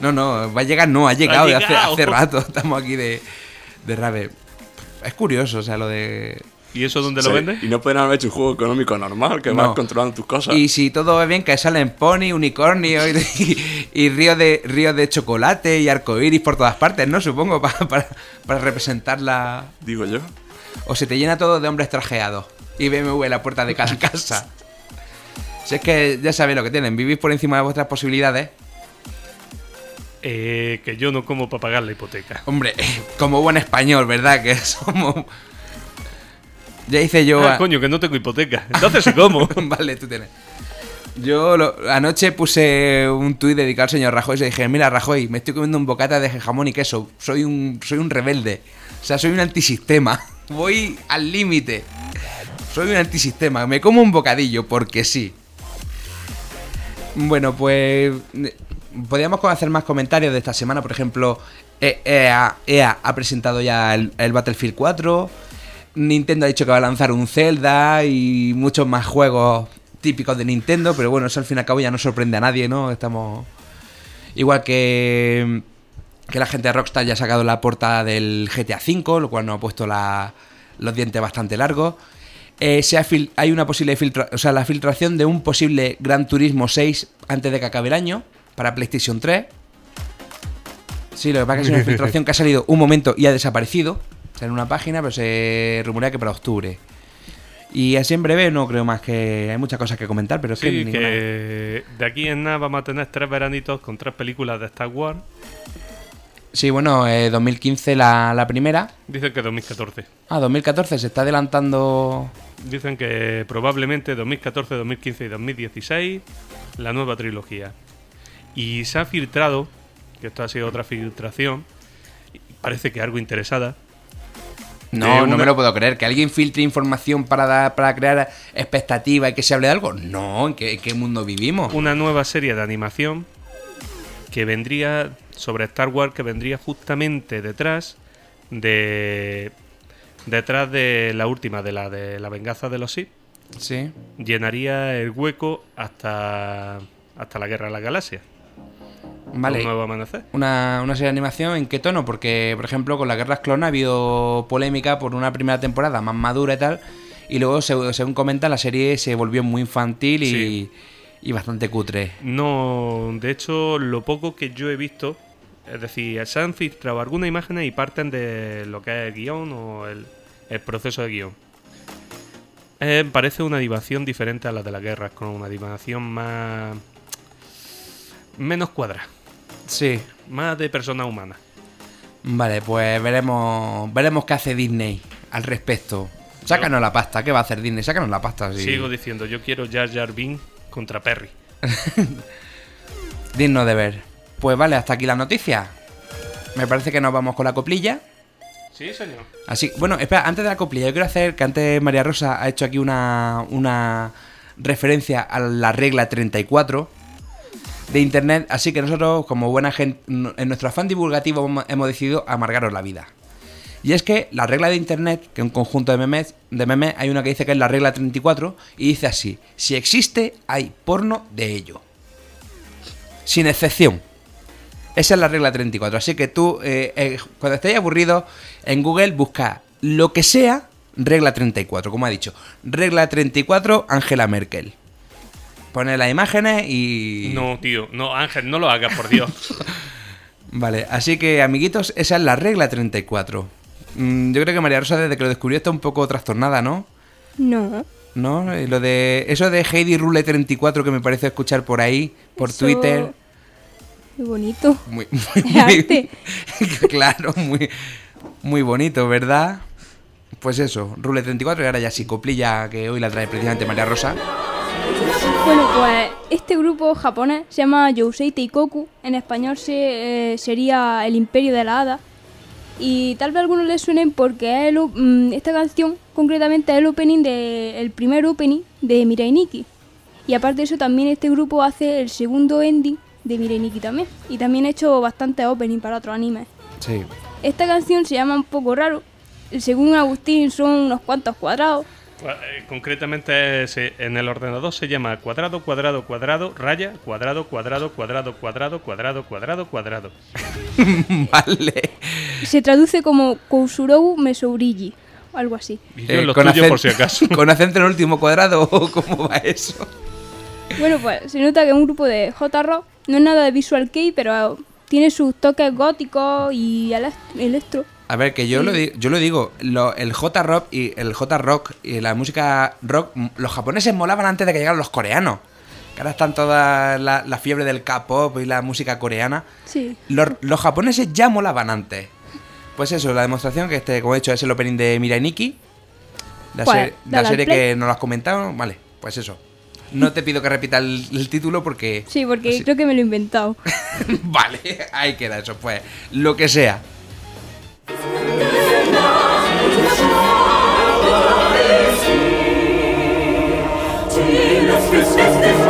No, no, va a llegar, no, ha llegado, Ha hace, llegado. hace rato. Estamos aquí de, de rave. Es curioso, o sea, lo de. ¿Y eso dónde Sí, lo vende? Y no pueden haber hecho un juego económico normal, que No. vas controlando tus cosas. Y si todo va bien, que salen pony, unicornio y, y, y ríos de, ríos de chocolate y arcoíris por todas partes, ¿no? Supongo, para, para, para representar la. Digo yo. O se te llena todo de hombres trajeados y BMW en la puerta de cada casa. Si es que ya sabéis lo que tienen, vivís por encima de vuestras posibilidades. Eh, que yo no como para pagar la hipoteca. Hombre, como buen español, ¿verdad? Que somos. Ya hice yo. Ah, a- coño, que no tengo hipoteca. Entonces sí como. vale, tú tienes. Yo lo- anoche puse un tuit dedicado al señor Rajoy y le dije, mira Rajoy, me estoy comiendo un bocata de jamón y queso. Soy un, soy un rebelde. O sea, soy un antisistema. Voy al límite. Soy un antisistema. Me como un bocadillo porque sí. Bueno, pues eh, podríamos hacer más comentarios de esta semana. Por ejemplo, E- EA, ha presentado ya el, el Battlefield 4. Nintendo ha dicho que va a lanzar un Zelda y muchos más juegos típicos de Nintendo. Pero bueno, eso al fin y al cabo ya no sorprende a nadie, ¿no? Estamos... Igual que, que la gente de Rockstar ya ha sacado la portada del GTA V, lo cual nos ha puesto los dientes bastante largos. Eh, hay una posible filtra o sea, la filtración de un posible Gran Turismo 6 antes de que acabe el año para PlayStation 3. Sí, lo que pasa es que es una filtración que ha salido un momento y ha desaparecido. O sea, en una página, pero se rumorea que para octubre. Y así en breve no creo más que hay muchas cosas que comentar, pero es que, Sí, ninguna- que de aquí en nada vamos a tener tres veranitos con tres películas de Star Wars. Sí, bueno, eh, 2015 la, la primera. Dicen que 2014. Ah, 2014 se está adelantando. Dicen que probablemente 2014, 2015 y 2016 la nueva trilogía. Y se ha filtrado, que esto ha sido otra filtración, parece que algo interesada. No, no me lo puedo creer. Que alguien filtre información para, dar- para crear expectativa y que se hable de algo. No, ¿en qué, en qué mundo vivimos? Una nueva serie de animación que vendría sobre Star Wars, que vendría justamente detrás de. detrás de la última, de la de la venganza de los Sith. Sí. Llenaría el hueco hasta. hasta la guerra de las galaxias. Vale. Un nuevo amanecer. Una, una serie de animación, ¿en qué tono? Porque, por ejemplo, con las guerras clon ha habido polémica por una primera temporada más madura y tal. Y luego, se- según comenta, la serie se volvió muy infantil y, Sí. y bastante cutre. No, de hecho, lo poco que yo he visto, es decir, se han filtrado algunas imágenes y parten de lo que es el guion o el, el proceso de guion. Eh, parece una animación diferente a la de las guerras, con una animación más. menos cuadrada, Sí. más de persona humana. Vale, pues veremos veremos qué hace Disney al respecto. Sácanos la pasta, ¿qué va a hacer Disney? Sácanos la pasta. sí. Sigo diciendo, yo quiero Jar Jar Binks contra Perry. Digno de ver. Pues vale, hasta aquí la noticia. Me parece que nos vamos con la coplilla. Sí, señor. Así, bueno, espera, antes de la coplilla, yo quiero hacer que antes María Rosa ha hecho aquí una, una referencia a la regla 34 de internet, así que nosotros, como buena gente, en nuestro afán divulgativo hemos- decidido amargaros la vida. Y es que la regla de internet, que es un conjunto de memes, de memes, hay una que dice que es la regla 34 y dice así, si existe, hay porno de ello. Sin excepción. Esa es la regla 34. Así que tú, eh, eh, cuando estéis aburridos, en Google busca lo que sea, regla 34, como ha dicho. Regla 34, Angela Merkel. Pone las imágenes y... No, tío, no, Ángel, no lo hagas, por Dios. Vale, así que amiguitos, esa es la regla 34. Mm, yo creo que María Rosa desde que lo descubrió está un poco trastornada, ¿no? No. ¿No? Y Lo de eso de Heidi Rule 34 que me parece escuchar por ahí, por Eso- Twitter. Muy bonito. Muy, muy, arte. claro, muy, muy bonito, ¿verdad? Pues eso, Rule 34 y ahora ya sí, coplilla que hoy la trae precisamente María Rosa. Bueno, pues este grupo japonés se llama Yousei Teikoku. En español se, eh, sería El Imperio de la Hada. Y tal vez a algunos les suenen porque el mm, esta canción concretamente es el opening de, el primer opening de Mirai Nikki. Y aparte de eso también este grupo hace el segundo ending de Mirai Nikki también. Y también ha hecho bastantes opening para otros animes. Sí. Esta canción se llama un poco raro. Según Agustín son unos cuantos cuadrados. Eh, Concretamente es, eh, en el ordenador se llama cuadrado, cuadrado, cuadrado, raya, cuadrado, cuadrado, cuadrado, cuadrado, cuadrado, cuadrado, cuadrado. vale. Se traduce como Kousurou Mesourigi, o algo así. Y yo Eh, lo con tuyo acen- por si acaso. ¿Con acento en el último cuadrado o cómo va eso? Bueno, pues se nota que un grupo de J-Rock, no es nada de Visual Kei, pero tiene sus toques góticos y elec- electro. A ver, que yo, lo, di- yo lo digo, lo- el J-Rock y el J-Rock y la música rock, los japoneses molaban antes de que llegaran los coreanos. Que ahora están toda la, la fiebre del K-pop y la música coreana. Sí. Los, los japoneses ya molaban antes. Pues eso, la demostración que este, como he dicho, es el opening de Mirai Nikki. La, Pues, se- la serie que nos lo has comentado. Vale, pues eso. No te pido que repita el, el título porque... Sí, porque así- creo que me lo he inventado. vale, ahí queda eso, pues. Lo que sea. righteousness.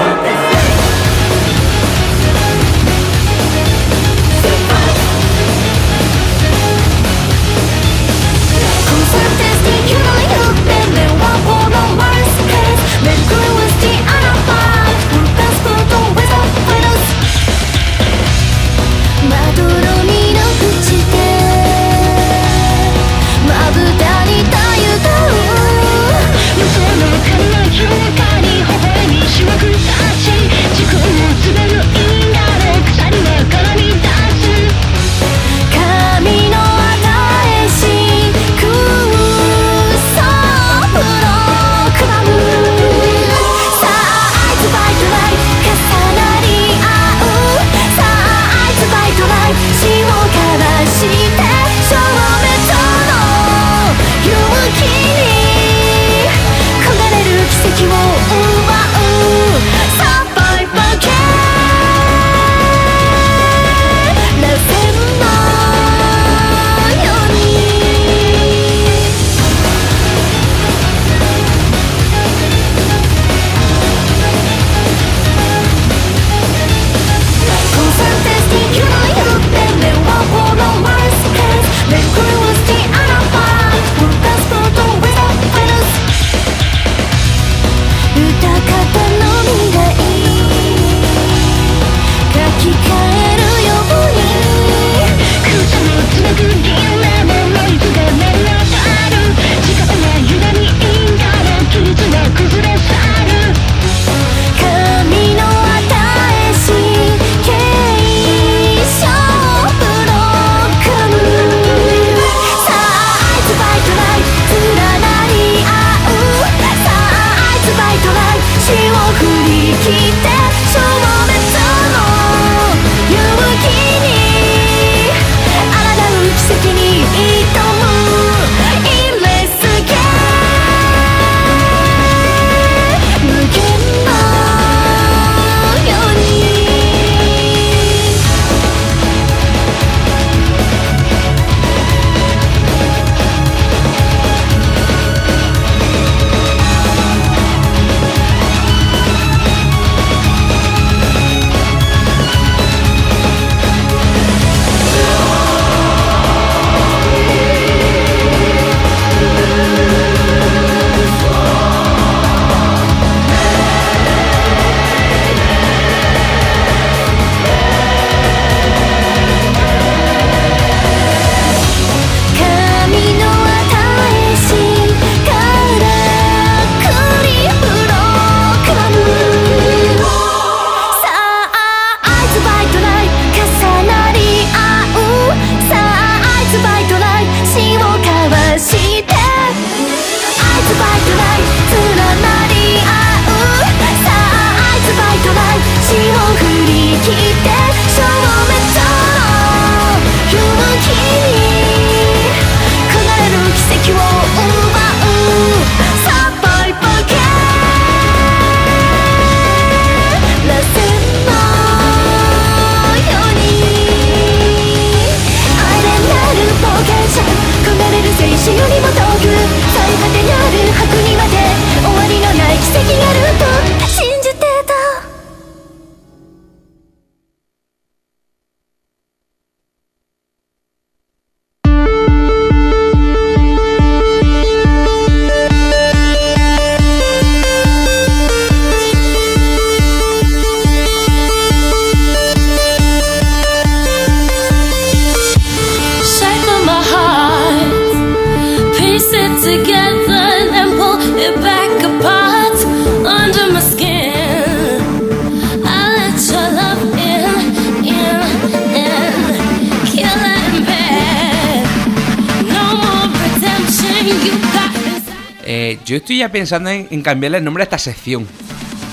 Estoy ya pensando en, cambiarle el nombre a esta sección.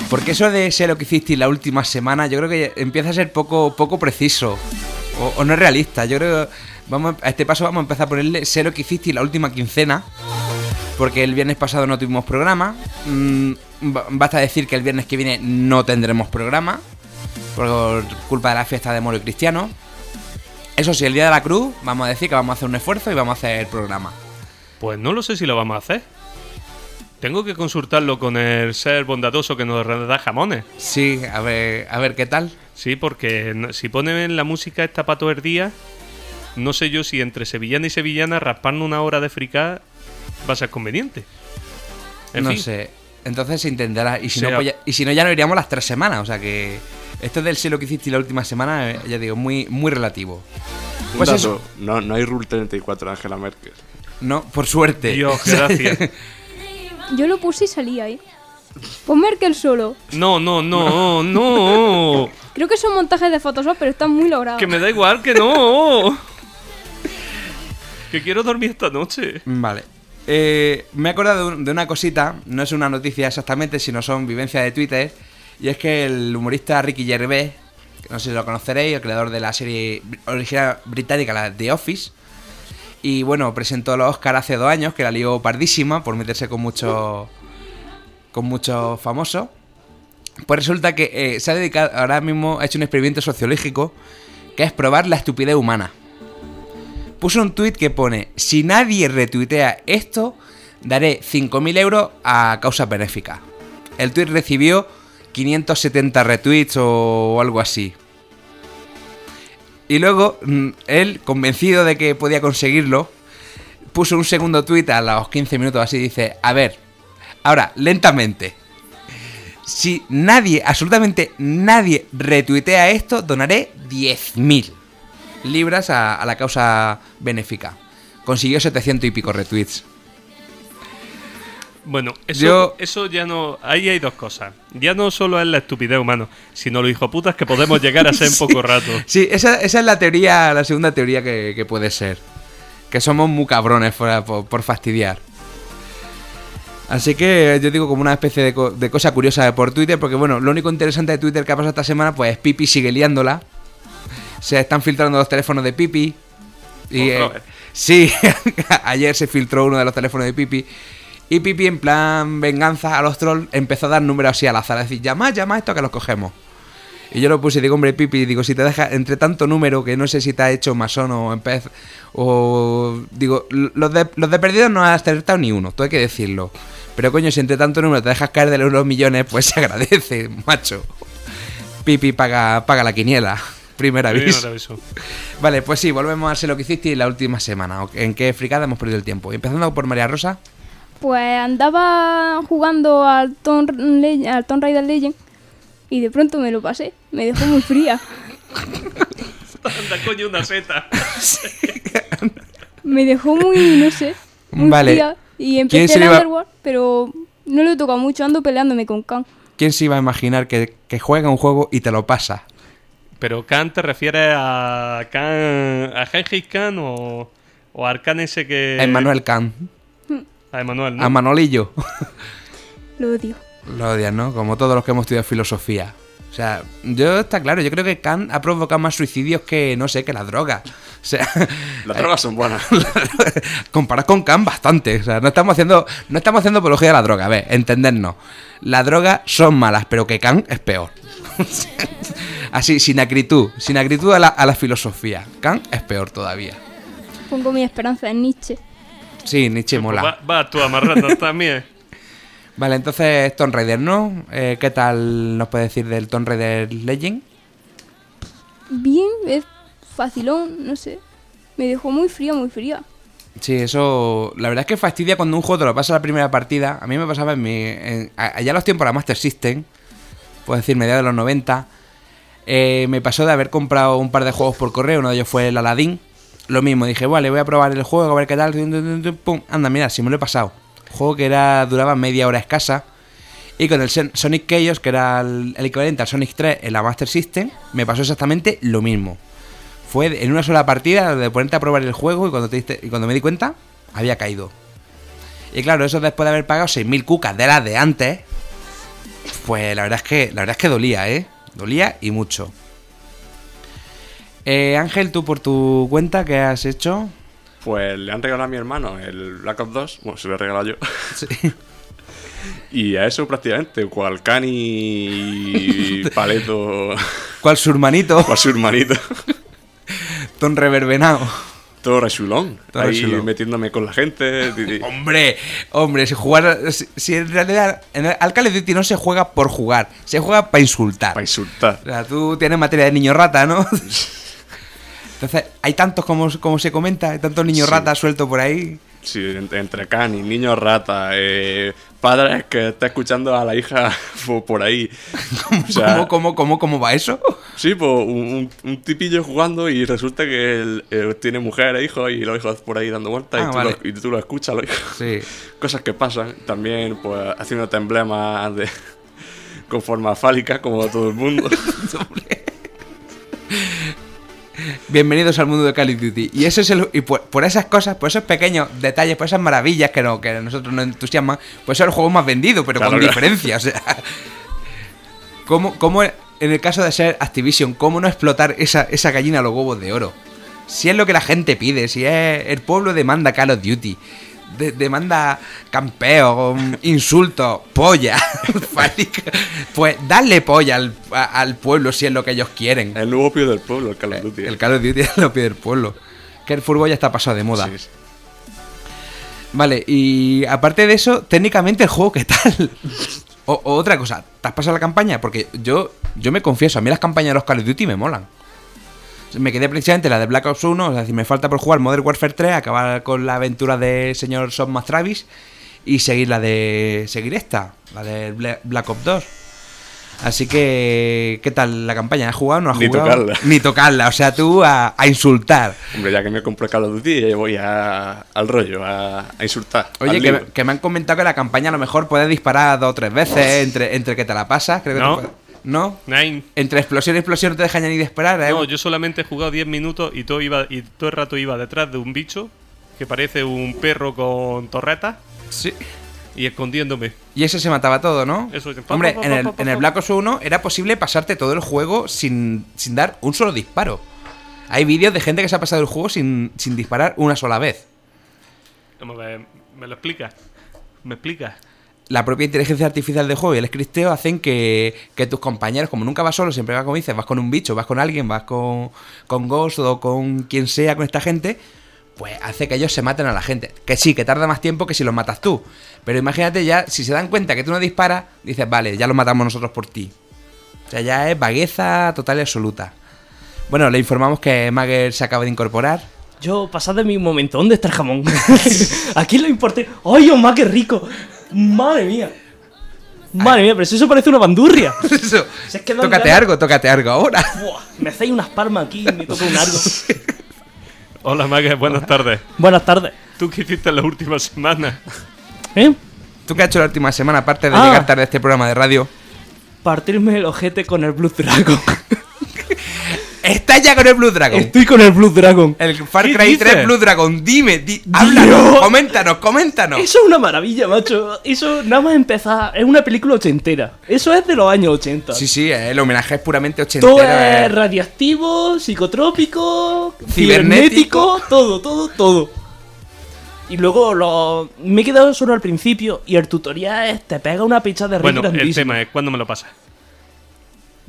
Porque eso de ser lo que hiciste la última semana, yo creo que empieza a ser poco, poco preciso. O, no es realista. Yo creo que vamos a este paso vamos a empezar a ponerle sé lo que hiciste la última quincena. Porque el viernes pasado no tuvimos programa. Mm, ba- basta decir que el viernes que viene no tendremos programa. Por culpa de la fiesta de Moro Cristiano. Eso sí, el día de la cruz, vamos a decir que vamos a hacer un esfuerzo y vamos a hacer el programa. Pues no lo sé si lo vamos a hacer. Tengo que consultarlo con el ser bondadoso que nos da jamones. Sí, a ver, a ver qué tal. Sí, porque si ponen la música esta para todo el día, no sé yo si entre sevillana y sevillana rasparnos una hora de fricá va a ser conveniente. En no fin, sé. Entonces se intentará. Y si, Sea- no, pues ya, y si no, ya no iríamos las tres semanas. O sea que. Esto del sé lo que hiciste la última semana, eh, ya digo, muy, muy relativo. Un Pues dato, eso. No, no hay Rule 34 de Angela Merkel. No, por suerte. Dios, gracias. Yo lo puse y salía ahí. Pues Merkel solo. No, no, no, no. Creo que son montajes de Photoshop, pero están muy logrados. Que me da igual que no. Que quiero dormir esta noche. Vale. Eh, me he acordado de un- de una cosita, no es una noticia exactamente, sino son vivencias de Twitter. Y es que el humorista Ricky Gervais, que no sé si lo conoceréis, el creador de la serie original británica, la The Office. Y bueno, presentó los Oscar hace dos años, que la lió pardísima por meterse con muchos con muchos famosos. Pues resulta que eh, se ha dedicado, ahora mismo ha hecho un experimento sociológico, que es probar la estupidez humana puso un tuit que pone, si nadie retuitea esto, daré 5.000 euros a causa benéfica. El tuit recibió 570 retweets o algo así. Y luego, mm, él, convencido de que podía conseguirlo, puso un segundo tuit a los 15 minutos así, dice, a ver, ahora, lentamente. Si nadie, absolutamente nadie retuitea esto, donaré 10.000 libras a, a la causa benéfica. Consiguió 700 y pico retweets. Bueno, eso, Yo- eso ya no. Ahí hay dos cosas. Ya no solo es la estupidez humana, sino los hijoputas que podemos llegar a ser en poco rato. Sí, esa, esa es la teoría, la segunda teoría que, que puede ser. Que somos muy cabrones por, por fastidiar. Así que yo digo como una especie de, co- de cosa curiosa por Twitter, porque bueno, lo único interesante de Twitter que ha pasado esta semana, pues Pipi sigue liándola. Se están filtrando los teléfonos de Pipi. Y, eh, sí, ayer se filtró uno de los teléfonos de Pipi. Y Pipi, en plan venganza a los trolls, empezó a dar números así al azar. Es decir, llama, llama esto que los cogemos. Y yo lo puse y digo, hombre, Pipi, digo, si te deja entre tanto número que no sé si te ha hecho masón o en pez. O. Digo, los de, los de perdidos no has acertado ni uno, todo hay que decirlo. Pero coño, si entre tanto número te dejas caer de los millones, pues se agradece, macho. Pipi paga, paga la quiniela. Primer aviso. te aviso. Vale, pues sí, volvemos a ser lo que hiciste la última semana. ¿En qué fricada hemos perdido el tiempo? Empezando por María Rosa. Pues andaba jugando al Tomb, Le- al Tomb Raider Legend y de pronto me lo pasé. Me dejó muy fría. Anda, coño, una seta. Me dejó muy, no sé, muy Vale. fría. Y ¿Quién empecé el Underworld, pero no lo he tocado mucho. Ando peleándome con Khan. ¿Quién se iba a imaginar que, que juega un juego y te lo pasa? Pero Khan te refieres a Khan. a Gengis Khan o. o a Arkan ese que. A Emmanuel Kant. A Emanuel, ¿no? A Manolillo. Lo odio. Lo odian, ¿no? Como todos los que hemos estudiado filosofía. O sea, yo está claro, yo creo que Kant ha provocado más suicidios que, no sé, que la droga. O sea, Las drogas son buenas. comparado con Kant bastante. O sea, no estamos haciendo, no estamos haciendo apología de la droga. A ver, entendernos. Las drogas son malas, pero que Kant es peor. Así, sin acritud. Sin acritud a la, a la filosofía. Kant es peor todavía. Pongo mi esperanza en Nietzsche. Sí, Nietzsche Pues mola. va, va tú amarrando también. Vale, entonces Tomb Raider, ¿no? Eh, ¿Qué tal nos puede decir del Tomb Raider Legend? Bien, es facilón, no sé. Me dejó muy fría, muy fría. Sí, eso. La verdad es que fastidia cuando un juego te lo pasa la primera partida. A mí me pasaba en mi. en- allá los tiempos de la Master System, puedo decir, mediados de los 90. eh, me pasó de haber comprado un par de juegos por correo. Uno de ellos fue el Aladdin, lo mismo, dije, vale, voy a probar el juego, a ver qué tal. Pum, anda, mira, si me lo he pasado. Juego que era duraba media hora escasa. Y con el Sonic Chaos, que era el, el equivalente al Sonic 3 en la Master System, me pasó exactamente lo mismo. Fue en una sola partida de ponerte a probar el juego y cuando, te diste- y cuando me di cuenta, había caído. Y claro, eso después de haber pagado 6.000 cucas de las de antes, pues la verdad es que, la verdad es que dolía, ¿eh? Dolía y mucho. Eh, Ángel, tú por tu cuenta, ¿qué has hecho? Pues le han regalado a mi hermano el Black Ops 2. Bueno, se lo he regalado yo. Sí. Y a eso prácticamente, cual cani paleto, ¿Cuál su hermanito? cual su hermanito. Ton reverbenado. Todo resulón. Todo ahí resulón. metiéndome con la gente. Hombre, hombre, si jugar. Si, si en realidad. En el, al Call of Duty no se juega por jugar, se juega para insultar. Para insultar. O sea, tú tienes materia de niño rata, ¿no? Entonces, hay tantos como, como se comenta, hay tantos niños Sí. ratas sueltos por ahí. Sí, en- entre cani, niños rata, eh, padres que está escuchando a la hija por, por ahí. O sea, ¿Cómo, cómo, cómo, cómo va eso? Sí, pues un, un- tipillo jugando y resulta que él, eh, tiene mujer e hijos y los hijos por ahí dando vueltas Ah, y, tú vale. lo, y tú lo escuchas, los hijos. Sí. Cosas que pasan. También, pues, haciendo emblemas de, con forma fálica, como todo el mundo. Bienvenidos al mundo de Call of Duty. Y eso es el, y por, por esas cosas, por esos pequeños detalles, por esas maravillas que, no, que a nosotros nos entusiasman, pues es el juego más vendido, pero Claro, con claro. diferencia. O sea, ¿cómo, cómo en el caso de ser Activision, cómo no explotar esa, esa gallina a los huevos de oro? Si es lo que la gente pide, si es el pueblo demanda Call of Duty, de- demanda campeo, insultos, polla, pues darle polla al, a- al pueblo si es lo que ellos quieren. el nuevo pío del pueblo, el Call of Duty. El Call of Duty es lo pide el pueblo. Que el fútbol ya está pasado de moda. Sí, sí. Vale, y aparte de eso, técnicamente el juego, ¿qué tal? O, o otra cosa, ¿te has pasado la campaña? Porque yo, yo me confieso, a mí las campañas de los Call of Duty me molan. Me quedé precisamente en la de Black Ops 1, es decir, me falta por jugar Modern Warfare 3, acabar con la aventura de señor Son Travis y seguir la de. seguir esta, la de Bla- Black Ops 2. Así que, ¿qué tal la campaña? ¿Has jugado o no has Ni jugado? tocarla. Ni tocarla, o sea, tú a, a insultar. Hombre, ya que me compré Call of Duty, ya voy a- al rollo, a, a insultar. Oye, que, me han comentado que la campaña a lo mejor puedes disparar dos o tres veces entre, entre que te la pasas. Creo que No. te puede- ¿No? Nine. Entre explosión y explosión no te dejan ya ni disparar, ¿eh? No, yo solamente he jugado 10 minutos y todo, iba, y todo el rato iba detrás de un bicho que parece un perro con torretas Sí. y escondiéndome. Y eso se mataba todo, ¿no? Eso es- Hombre, en el, en el Black Ops 1 era posible pasarte todo el juego sin, sin dar un solo disparo. Hay vídeos de gente que se ha pasado el juego sin, sin disparar una sola vez. Ver, ¿Me lo explicas? ¿Me explicas? La propia inteligencia artificial del juego y el scripteo hacen que, tus compañeros, como nunca vas solo, siempre vas como dices, vas con un bicho, vas con alguien, vas con, con Ghost o con quien sea, con esta gente, pues hace que ellos se maten a la gente. Que sí, que tarda más tiempo que si los matas tú. Pero imagínate ya, si se dan cuenta que tú no disparas, dices, vale, ya los matamos nosotros por ti. O sea, ya es vagueza total y absoluta. Bueno, le informamos que Mager se acaba de incorporar. Yo, pasad de mi momento, ¿dónde está el jamón? Aquí lo importé. ¡Ay, Omar, qué rico! ¡Madre mía! Madre mía, pero si eso parece una bandurria. Eso. Si es que tócate ganas- algo, tócate algo ahora. Buah, me hacéis unas palmas aquí y me toca un algo. Hola, Mague, buenas tardes. Buenas tardes. ¿Tú qué hiciste en la última semana? ¿Eh? ¿Tú qué has hecho la última semana, aparte de Ah. llegar tarde a este programa de radio? Partirme el ojete con el Blue Dragon. Está ya con el Blue Dragon. Estoy con el Blue Dragon. El Far ¿Qué Cry dices? 3 Blue Dragon. Dime, di, háblanos, coméntanos, coméntanos. Eso es una maravilla, macho. Eso nada más empezar. Es una película ochentera. Eso es de los años 80. Sí, sí, eh, el homenaje es puramente ochentero. Todo eh. es radiactivo, psicotrópico, Cibernético. cibernético, todo, todo, todo. Y luego lo... me he quedado solo al principio y el tutorial es, te pega una picha de Bueno, el tema es ¿cuándo me lo pasas?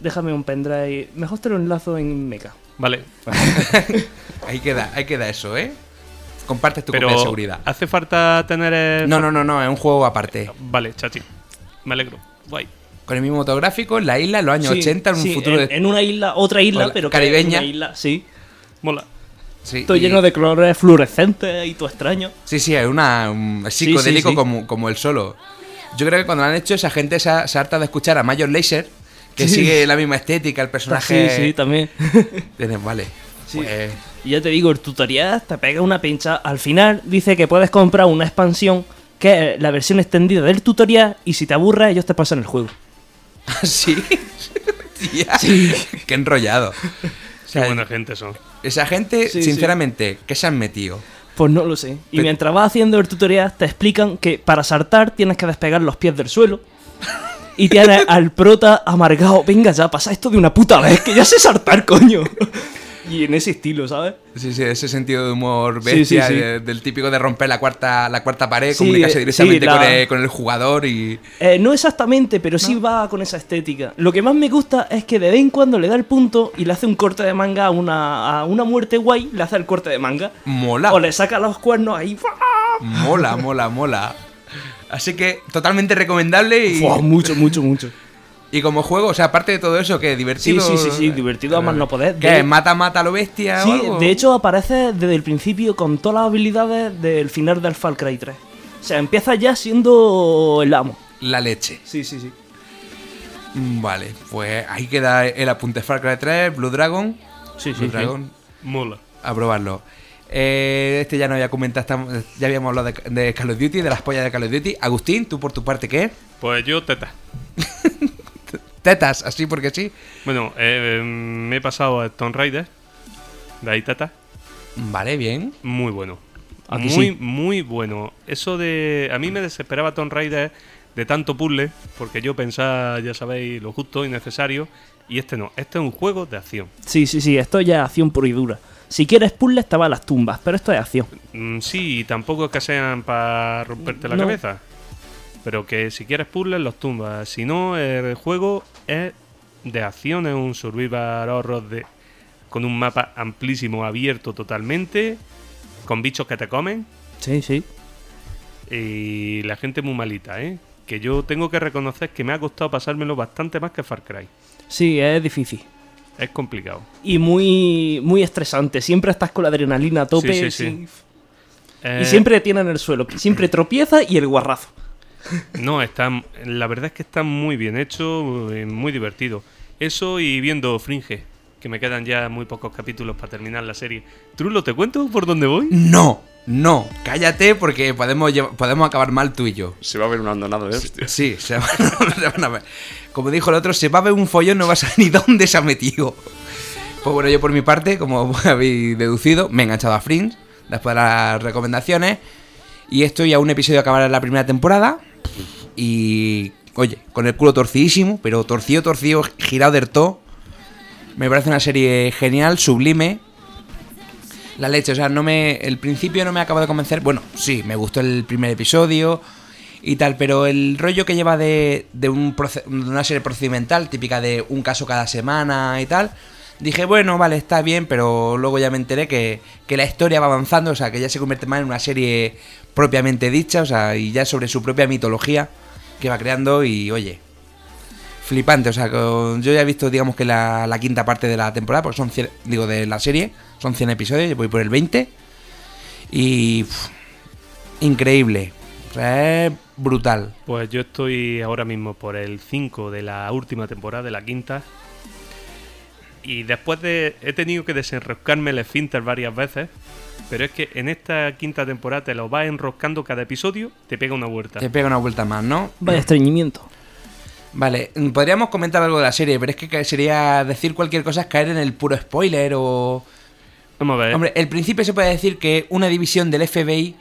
Déjame un pendrive. Mejor te lo enlazo en Mecha. Vale. Ahí queda, ahí queda eso, ¿eh? Compartes tu Pero copia de seguridad. ¿hace falta tener el... No, no, no, no, es un juego aparte. Vale, chachi. Me alegro. Guay. Con el mismo fotográfico, en la isla, en los años Sí, 80, en un sí, futuro en, de... en una isla, otra isla, Hola, pero caribeña. una isla, sí. Mola. Sí, Estoy y- lleno de colores fluorescentes y todo extraño. Sí, sí, es una un psicodélico sí. Como, como el solo. Yo creo que cuando lo han hecho, esa gente se ha, se ha hartado de escuchar a Major Lazer, que Sí. sigue la misma estética, el personaje. Sí, sí, también. Tienes- vale. Pues, Y ya te digo, el tutorial te pega una pincha. Al final dice que puedes comprar una expansión que es la versión extendida del tutorial y si te aburres ellos te pasan el juego. ¿Sí? Tía, Qué enrollado. O Qué sea, buena gente son. esa gente, Sí, sinceramente, ¿qué se han metido? Pues no lo sé. Y Pero- mientras vas haciendo el tutorial te explican que para saltar tienes que despegar los pies del suelo. Y tienes al prota amargado. Venga ya, pasa esto de una puta vez, que ya sé saltar, coño. Y en ese estilo, ¿sabes? Sí, sí, ese sentido de humor Sí, sí, bestia, sí. de- del típico de romper la cuarta, la cuarta pared, Sí, comunicarse directamente sí, la- con, el, con el jugador y... Eh, no exactamente, pero sí va con esa estética. Lo que más me gusta es que de vez en cuando le da el punto y le hace un corte de manga a una, a una muerte guay, le hace el corte de manga. Mola. O le saca los cuernos ahí. Mola, mola, mola. Así que totalmente recomendable y, Fua, mucho, mucho, mucho. y como juego, o sea, aparte de todo eso, que Sí, divertido. sí, sí, sí, divertido a más no poder. ¿Qué? De- ¿Mata, mata a lo bestia o Sí, algo? de hecho aparece desde el principio con todas las habilidades del final del Far Cry 3. O sea, empieza ya siendo el amo. La leche. Sí, sí, sí. Mm, Vale, pues ahí queda el apunte Far Cry 3, Blue Dragon. Sí, Blue Dragon, Mola. a probarlo. Eh, este ya no había comentado, estamos- ya habíamos hablado de, de Call of Duty, de las pollas de Call of Duty. Agustín, tú por tu parte, ¿qué? Pues yo, teta. Tetas, así porque sí. Bueno, eh, me he pasado a Tomb Raider. De ahí teta. Vale, bien. Muy bueno. ¿A que Muy, sí? muy bueno. Eso de. A mí me desesperaba Tomb Raider de tanto puzzle, porque yo pensaba, ya sabéis, lo justo y necesario. Y este no. Este es un juego de acción. Sí, sí, sí, esto ya es acción pura y dura. Si quieres puzzles te vas a las tumbas, pero esto es acción. Mm, sí, tampoco es que sean para romperte la No. cabeza. Pero que si quieres puzzles, los tumbas. Si no, el juego es de acción, es un survival horror de, con un mapa amplísimo, abierto totalmente, con bichos que te comen. Sí, sí. Y la gente muy malita, ¿eh? Que yo tengo que reconocer que me ha costado pasármelo bastante más que Far Cry. Sí, es difícil. Es complicado. Y muy, muy estresante. Siempre estás con la adrenalina a tope. Sí, sí. Y Eh, siempre tienen el suelo. Siempre tropieza y el guarrazo. No, está, la verdad es que está muy bien hecho, eh, muy divertido. Eso y viendo Fringe, que me quedan ya muy pocos capítulos para terminar la serie. Trulo, ¿te cuento por dónde voy? No, no, cállate porque podemos, podemos acabar mal tú y yo. Se va a ver un andonado de hostias. Sí, se se van a ver. Como dijo el otro, se va a ver un follón, no vas a ni dónde se ha metido. Pues bueno, yo por mi parte, como habéis deducido, me he enganchado a Fringe después de las recomendaciones. Y estoy a un episodio de acabar la primera temporada. Y, oye, con el culo torcidísimo, pero torcido, torcido, girado del todo. Me parece una serie genial, sublime. La leche, o sea, no me. El principio no me acaba de convencer. Bueno, sí, me gustó el primer episodio y tal, pero el rollo que lleva de, de, un proce- de una serie procedimental, típica de un caso cada semana y tal, dije, bueno, vale, está bien, pero luego ya me enteré que, que la historia va avanzando, o sea, que ya se convierte más en una serie propiamente dicha, o sea, y ya sobre su propia mitología que va creando y, oye, flipante, o sea, yo ya he visto, digamos que la, la quinta parte de la temporada, porque son 100, digo, de la serie, son 100 episodios, yo voy por el 20, y increíble, o sea, es brutal. Pues yo estoy ahora mismo por el 5 de la última temporada, de la quinta. Y después de... He tenido que desenroscarme el esfínter varias veces. Pero es que en esta quinta temporada te lo vas enroscando cada episodio, te pega una vuelta. Te pega una vuelta más, ¿no? Vaya estreñimiento. Vale, podríamos comentar algo de la serie, pero es que sería decir cualquier cosa es caer en el puro spoiler o... Vamos a ver. Hombre, el principio se puede decir que una división del FBI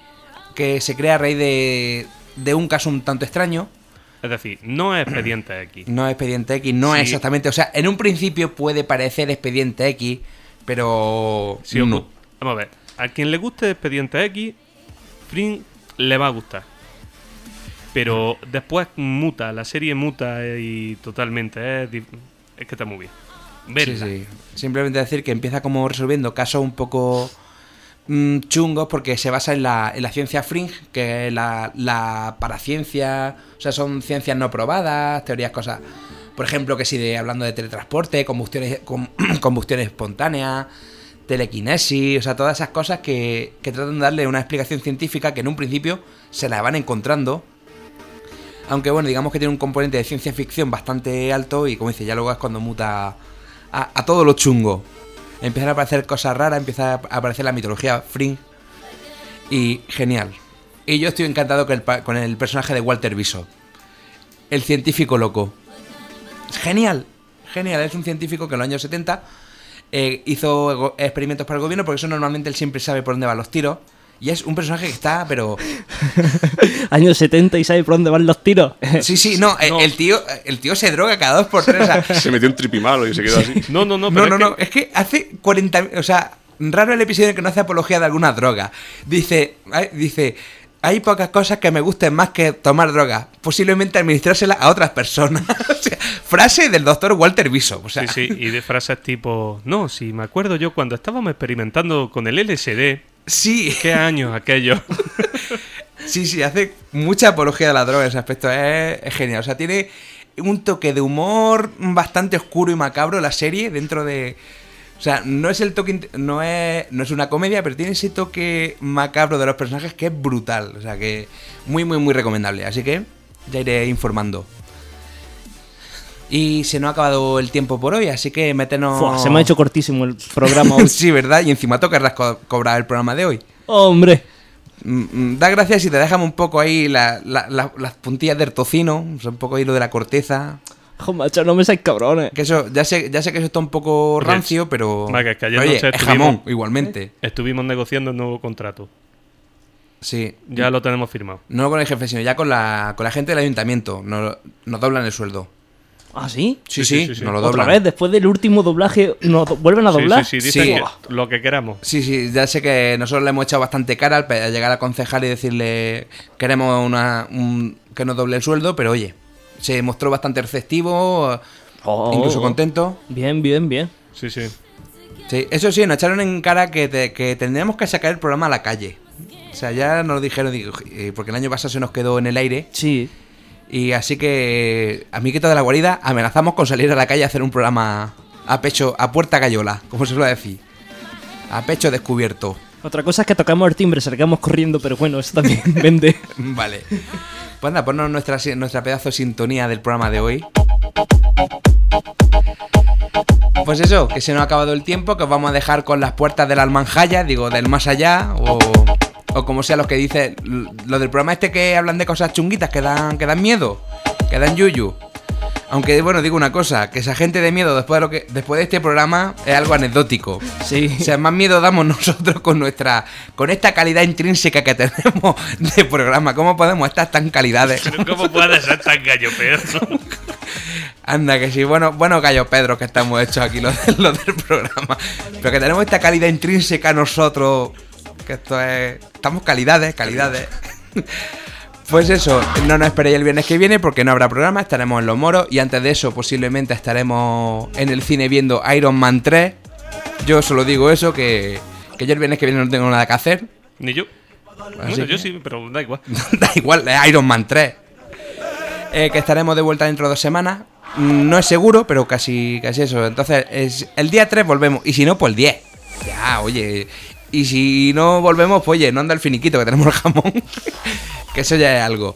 que se crea a raíz de, de un caso un tanto extraño, Es decir, no es expediente X. no Expediente X, no Sí. es exactamente, o sea, en un principio puede parecer Expediente X, pero os no. Vamos a ver. A quien le guste Expediente X, Fring le va a gustar. Pero después muta, la serie muta y totalmente. Es, es que está muy bien. Sí, Verla. sí. Simplemente decir que empieza como resolviendo casos un poco mm, chungos porque se basa en la, en la ciencia fringe, que es la, la paraciencia, o sea, son ciencias no probadas, teorías, cosas. Por ejemplo, que si de, hablando de teletransporte, combustiones, com- combustión espontánea, telequinesis, o sea, todas esas cosas que, que tratan de darle una explicación científica que en un principio se la van encontrando. Aunque bueno, digamos que tiene un componente de ciencia ficción bastante alto y como dice, ya luego es cuando muta a, todo lo chungo. empiezan a aparecer cosas raras, empieza a aparecer la mitología Fring. Y genial. Y yo estoy encantado con el, personaje de Walter Bishop. El científico loco. Genial. Genial. Es un científico que en los años 70 eh, hizo experimentos para el gobierno porque eso normalmente él siempre sabe por dónde van los tiros. Y es un personaje que está, pero... Años 70 y sabe por dónde van los tiros. Sí, sí, no, eh, El, tío, el tío se droga cada dos por tres. o sea, Se metió un tripi malo y se quedó así. No, no, no, No, pero no, es que- no. Es que hace 40. O sea, raro el episodio en el que no hace apología de alguna droga. Dice. Dice. Hay pocas cosas que me gusten más que tomar droga. Posiblemente administrársela a otras personas. o sea, frase del doctor Walter Bishop. O sea, Sí, sí, y de frases tipo, no, si me acuerdo yo cuando estábamos experimentando con el LSD, sí, qué años aquello. sí, sí, hace mucha apología de la droga en ese aspecto. Es, es genial. O sea, tiene un toque de humor bastante oscuro y macabro la serie dentro de. O sea, no es el toque. No es, no es una comedia, pero tiene ese toque macabro de los personajes que es brutal. O sea, que muy, muy, muy recomendable. Así que ya iré informando. Y se nos ha acabado el tiempo por hoy, así que métenos. Fua, se me ha hecho cortísimo el programa hoy. sí, ¿verdad? Y encima toca co- cobrar el programa de hoy. Hombre. Mm, mm, Da gracias si te dejamos un poco ahí la- la- la- las puntillas del tocino, un poco ahí lo de la corteza. Jo, macho, no me seáis cabrones. Que eso, ya sé, ya sé que eso está un poco rancio, pero. Es que ayer Oye, noche es estuvimos- jamón, igualmente. Estuvimos negociando el nuevo contrato. Sí. Ya lo tenemos firmado. No con el jefe, sino ya con la, con la gente del ayuntamiento. Nos, nos doblan el sueldo. ¿Ah, sí? Sí, Sí, sí, sí, nos lo Otra doblan. vez, después del último doblaje, ¿nos do- vuelven a doblar? sí, sí, dicen Sí. que lo que queramos. Sí, sí, ya sé que nosotros le hemos echado bastante cara al pe- llegar al concejal y decirle queremos una, un- que nos doble el sueldo, pero oye, se mostró bastante receptivo, Oh. incluso contento. Bien, bien, bien. Sí, sí. Sí, eso sí, nos echaron en cara que, te- que tendríamos que sacar el programa a la calle. O sea, ya nos lo dijeron, eh, porque el año pasado se nos quedó en el aire. Sí. Y así que, amiguitos de la guarida, amenazamos con salir a la calle a hacer un programa a pecho, a puerta gallola, como se suele decir. A pecho descubierto. Otra cosa es que tocamos el timbre, salgamos corriendo, pero bueno, eso también vende. Vale. Pues anda, ponnos nuestra, nuestra pedazo de sintonía del programa de hoy. Pues eso, que se nos ha acabado el tiempo, que os vamos a dejar con las puertas del Almanjaya, digo, del más allá, o, o como sea los que dice, lo del programa este que hablan de cosas chunguitas que dan, que dan miedo, que dan yuyu. Aunque bueno, digo una cosa, que esa gente de miedo después de lo que después de este programa es algo anecdótico. Sí. O sea, más miedo damos nosotros con nuestra con esta calidad intrínseca que tenemos de programa. ¿Cómo podemos estar tan calidades? Pero ¿cómo puede ser tan gallo perro? Anda, que sí, bueno, bueno, Gallo Pedro, que estamos hechos aquí lo, de- lo del programa. Pero que tenemos esta calidad intrínseca nosotros. Que esto es. Estamos calidades, calidades. Pues eso, no nos esperéis el viernes que viene porque no habrá programa, estaremos en Los Moros y antes de eso posiblemente estaremos en el cine viendo Iron Man 3. Yo solo digo eso, que, que yo el viernes que viene no tengo nada que hacer. Ni yo. Así Bueno, que- yo sí, pero da igual. da igual, es Iron Man 3. Eh, que estaremos de vuelta dentro de dos semanas. Mm, No es seguro, pero casi, casi eso. Entonces, es, el día 3 volvemos. Y si no, pues el 10. Ya, oye. Y si no volvemos, pues oye, no anda el finiquito que tenemos el jamón. que eso ya es algo.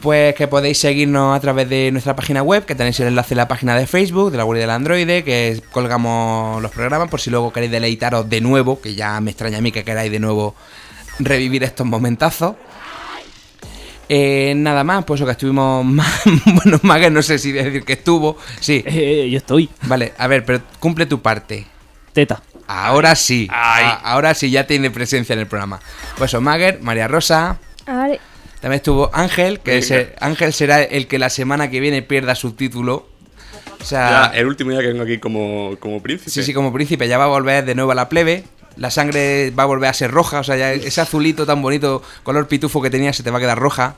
Pues que podéis seguirnos a través de nuestra página web, que tenéis el enlace en la página de Facebook, de la Guardia del Androide, que colgamos los programas por si luego queréis deleitaros de nuevo, que ya me extraña a mí que queráis de nuevo revivir estos momentazos. Eh, nada más, pues eso que estuvimos más, bueno, más que no sé si decir que estuvo, sí, Eh, yo estoy. vale, a ver, pero cumple tu parte. Teta. Ahora sí, Ay. a- ahora sí ya tiene presencia en el programa. Pues eso, Mager, María Rosa, Vale. también estuvo Ángel, que ese- Ángel será el que la semana que viene pierda su título. O sea, Ya, el último día que vengo aquí como, como príncipe. sí, sí, como príncipe, ya va a volver de nuevo a la plebe. La sangre va a volver a ser roja, o sea, ya ese azulito tan bonito, color pitufo que tenía, se te va a quedar roja.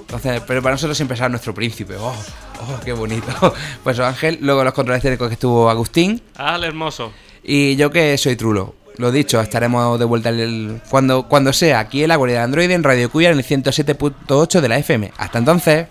Entonces, pero para nosotros siempre será nuestro príncipe. Oh, oh, qué bonito. Pues Ángel, luego los controles técnicos que estuvo Agustín. Al hermoso. Y yo que soy Trulo. Lo dicho, estaremos de vuelta el- cuando, cuando sea aquí en la guardia de Android en Radio Cuya en el 107.8 de la FM. Hasta entonces.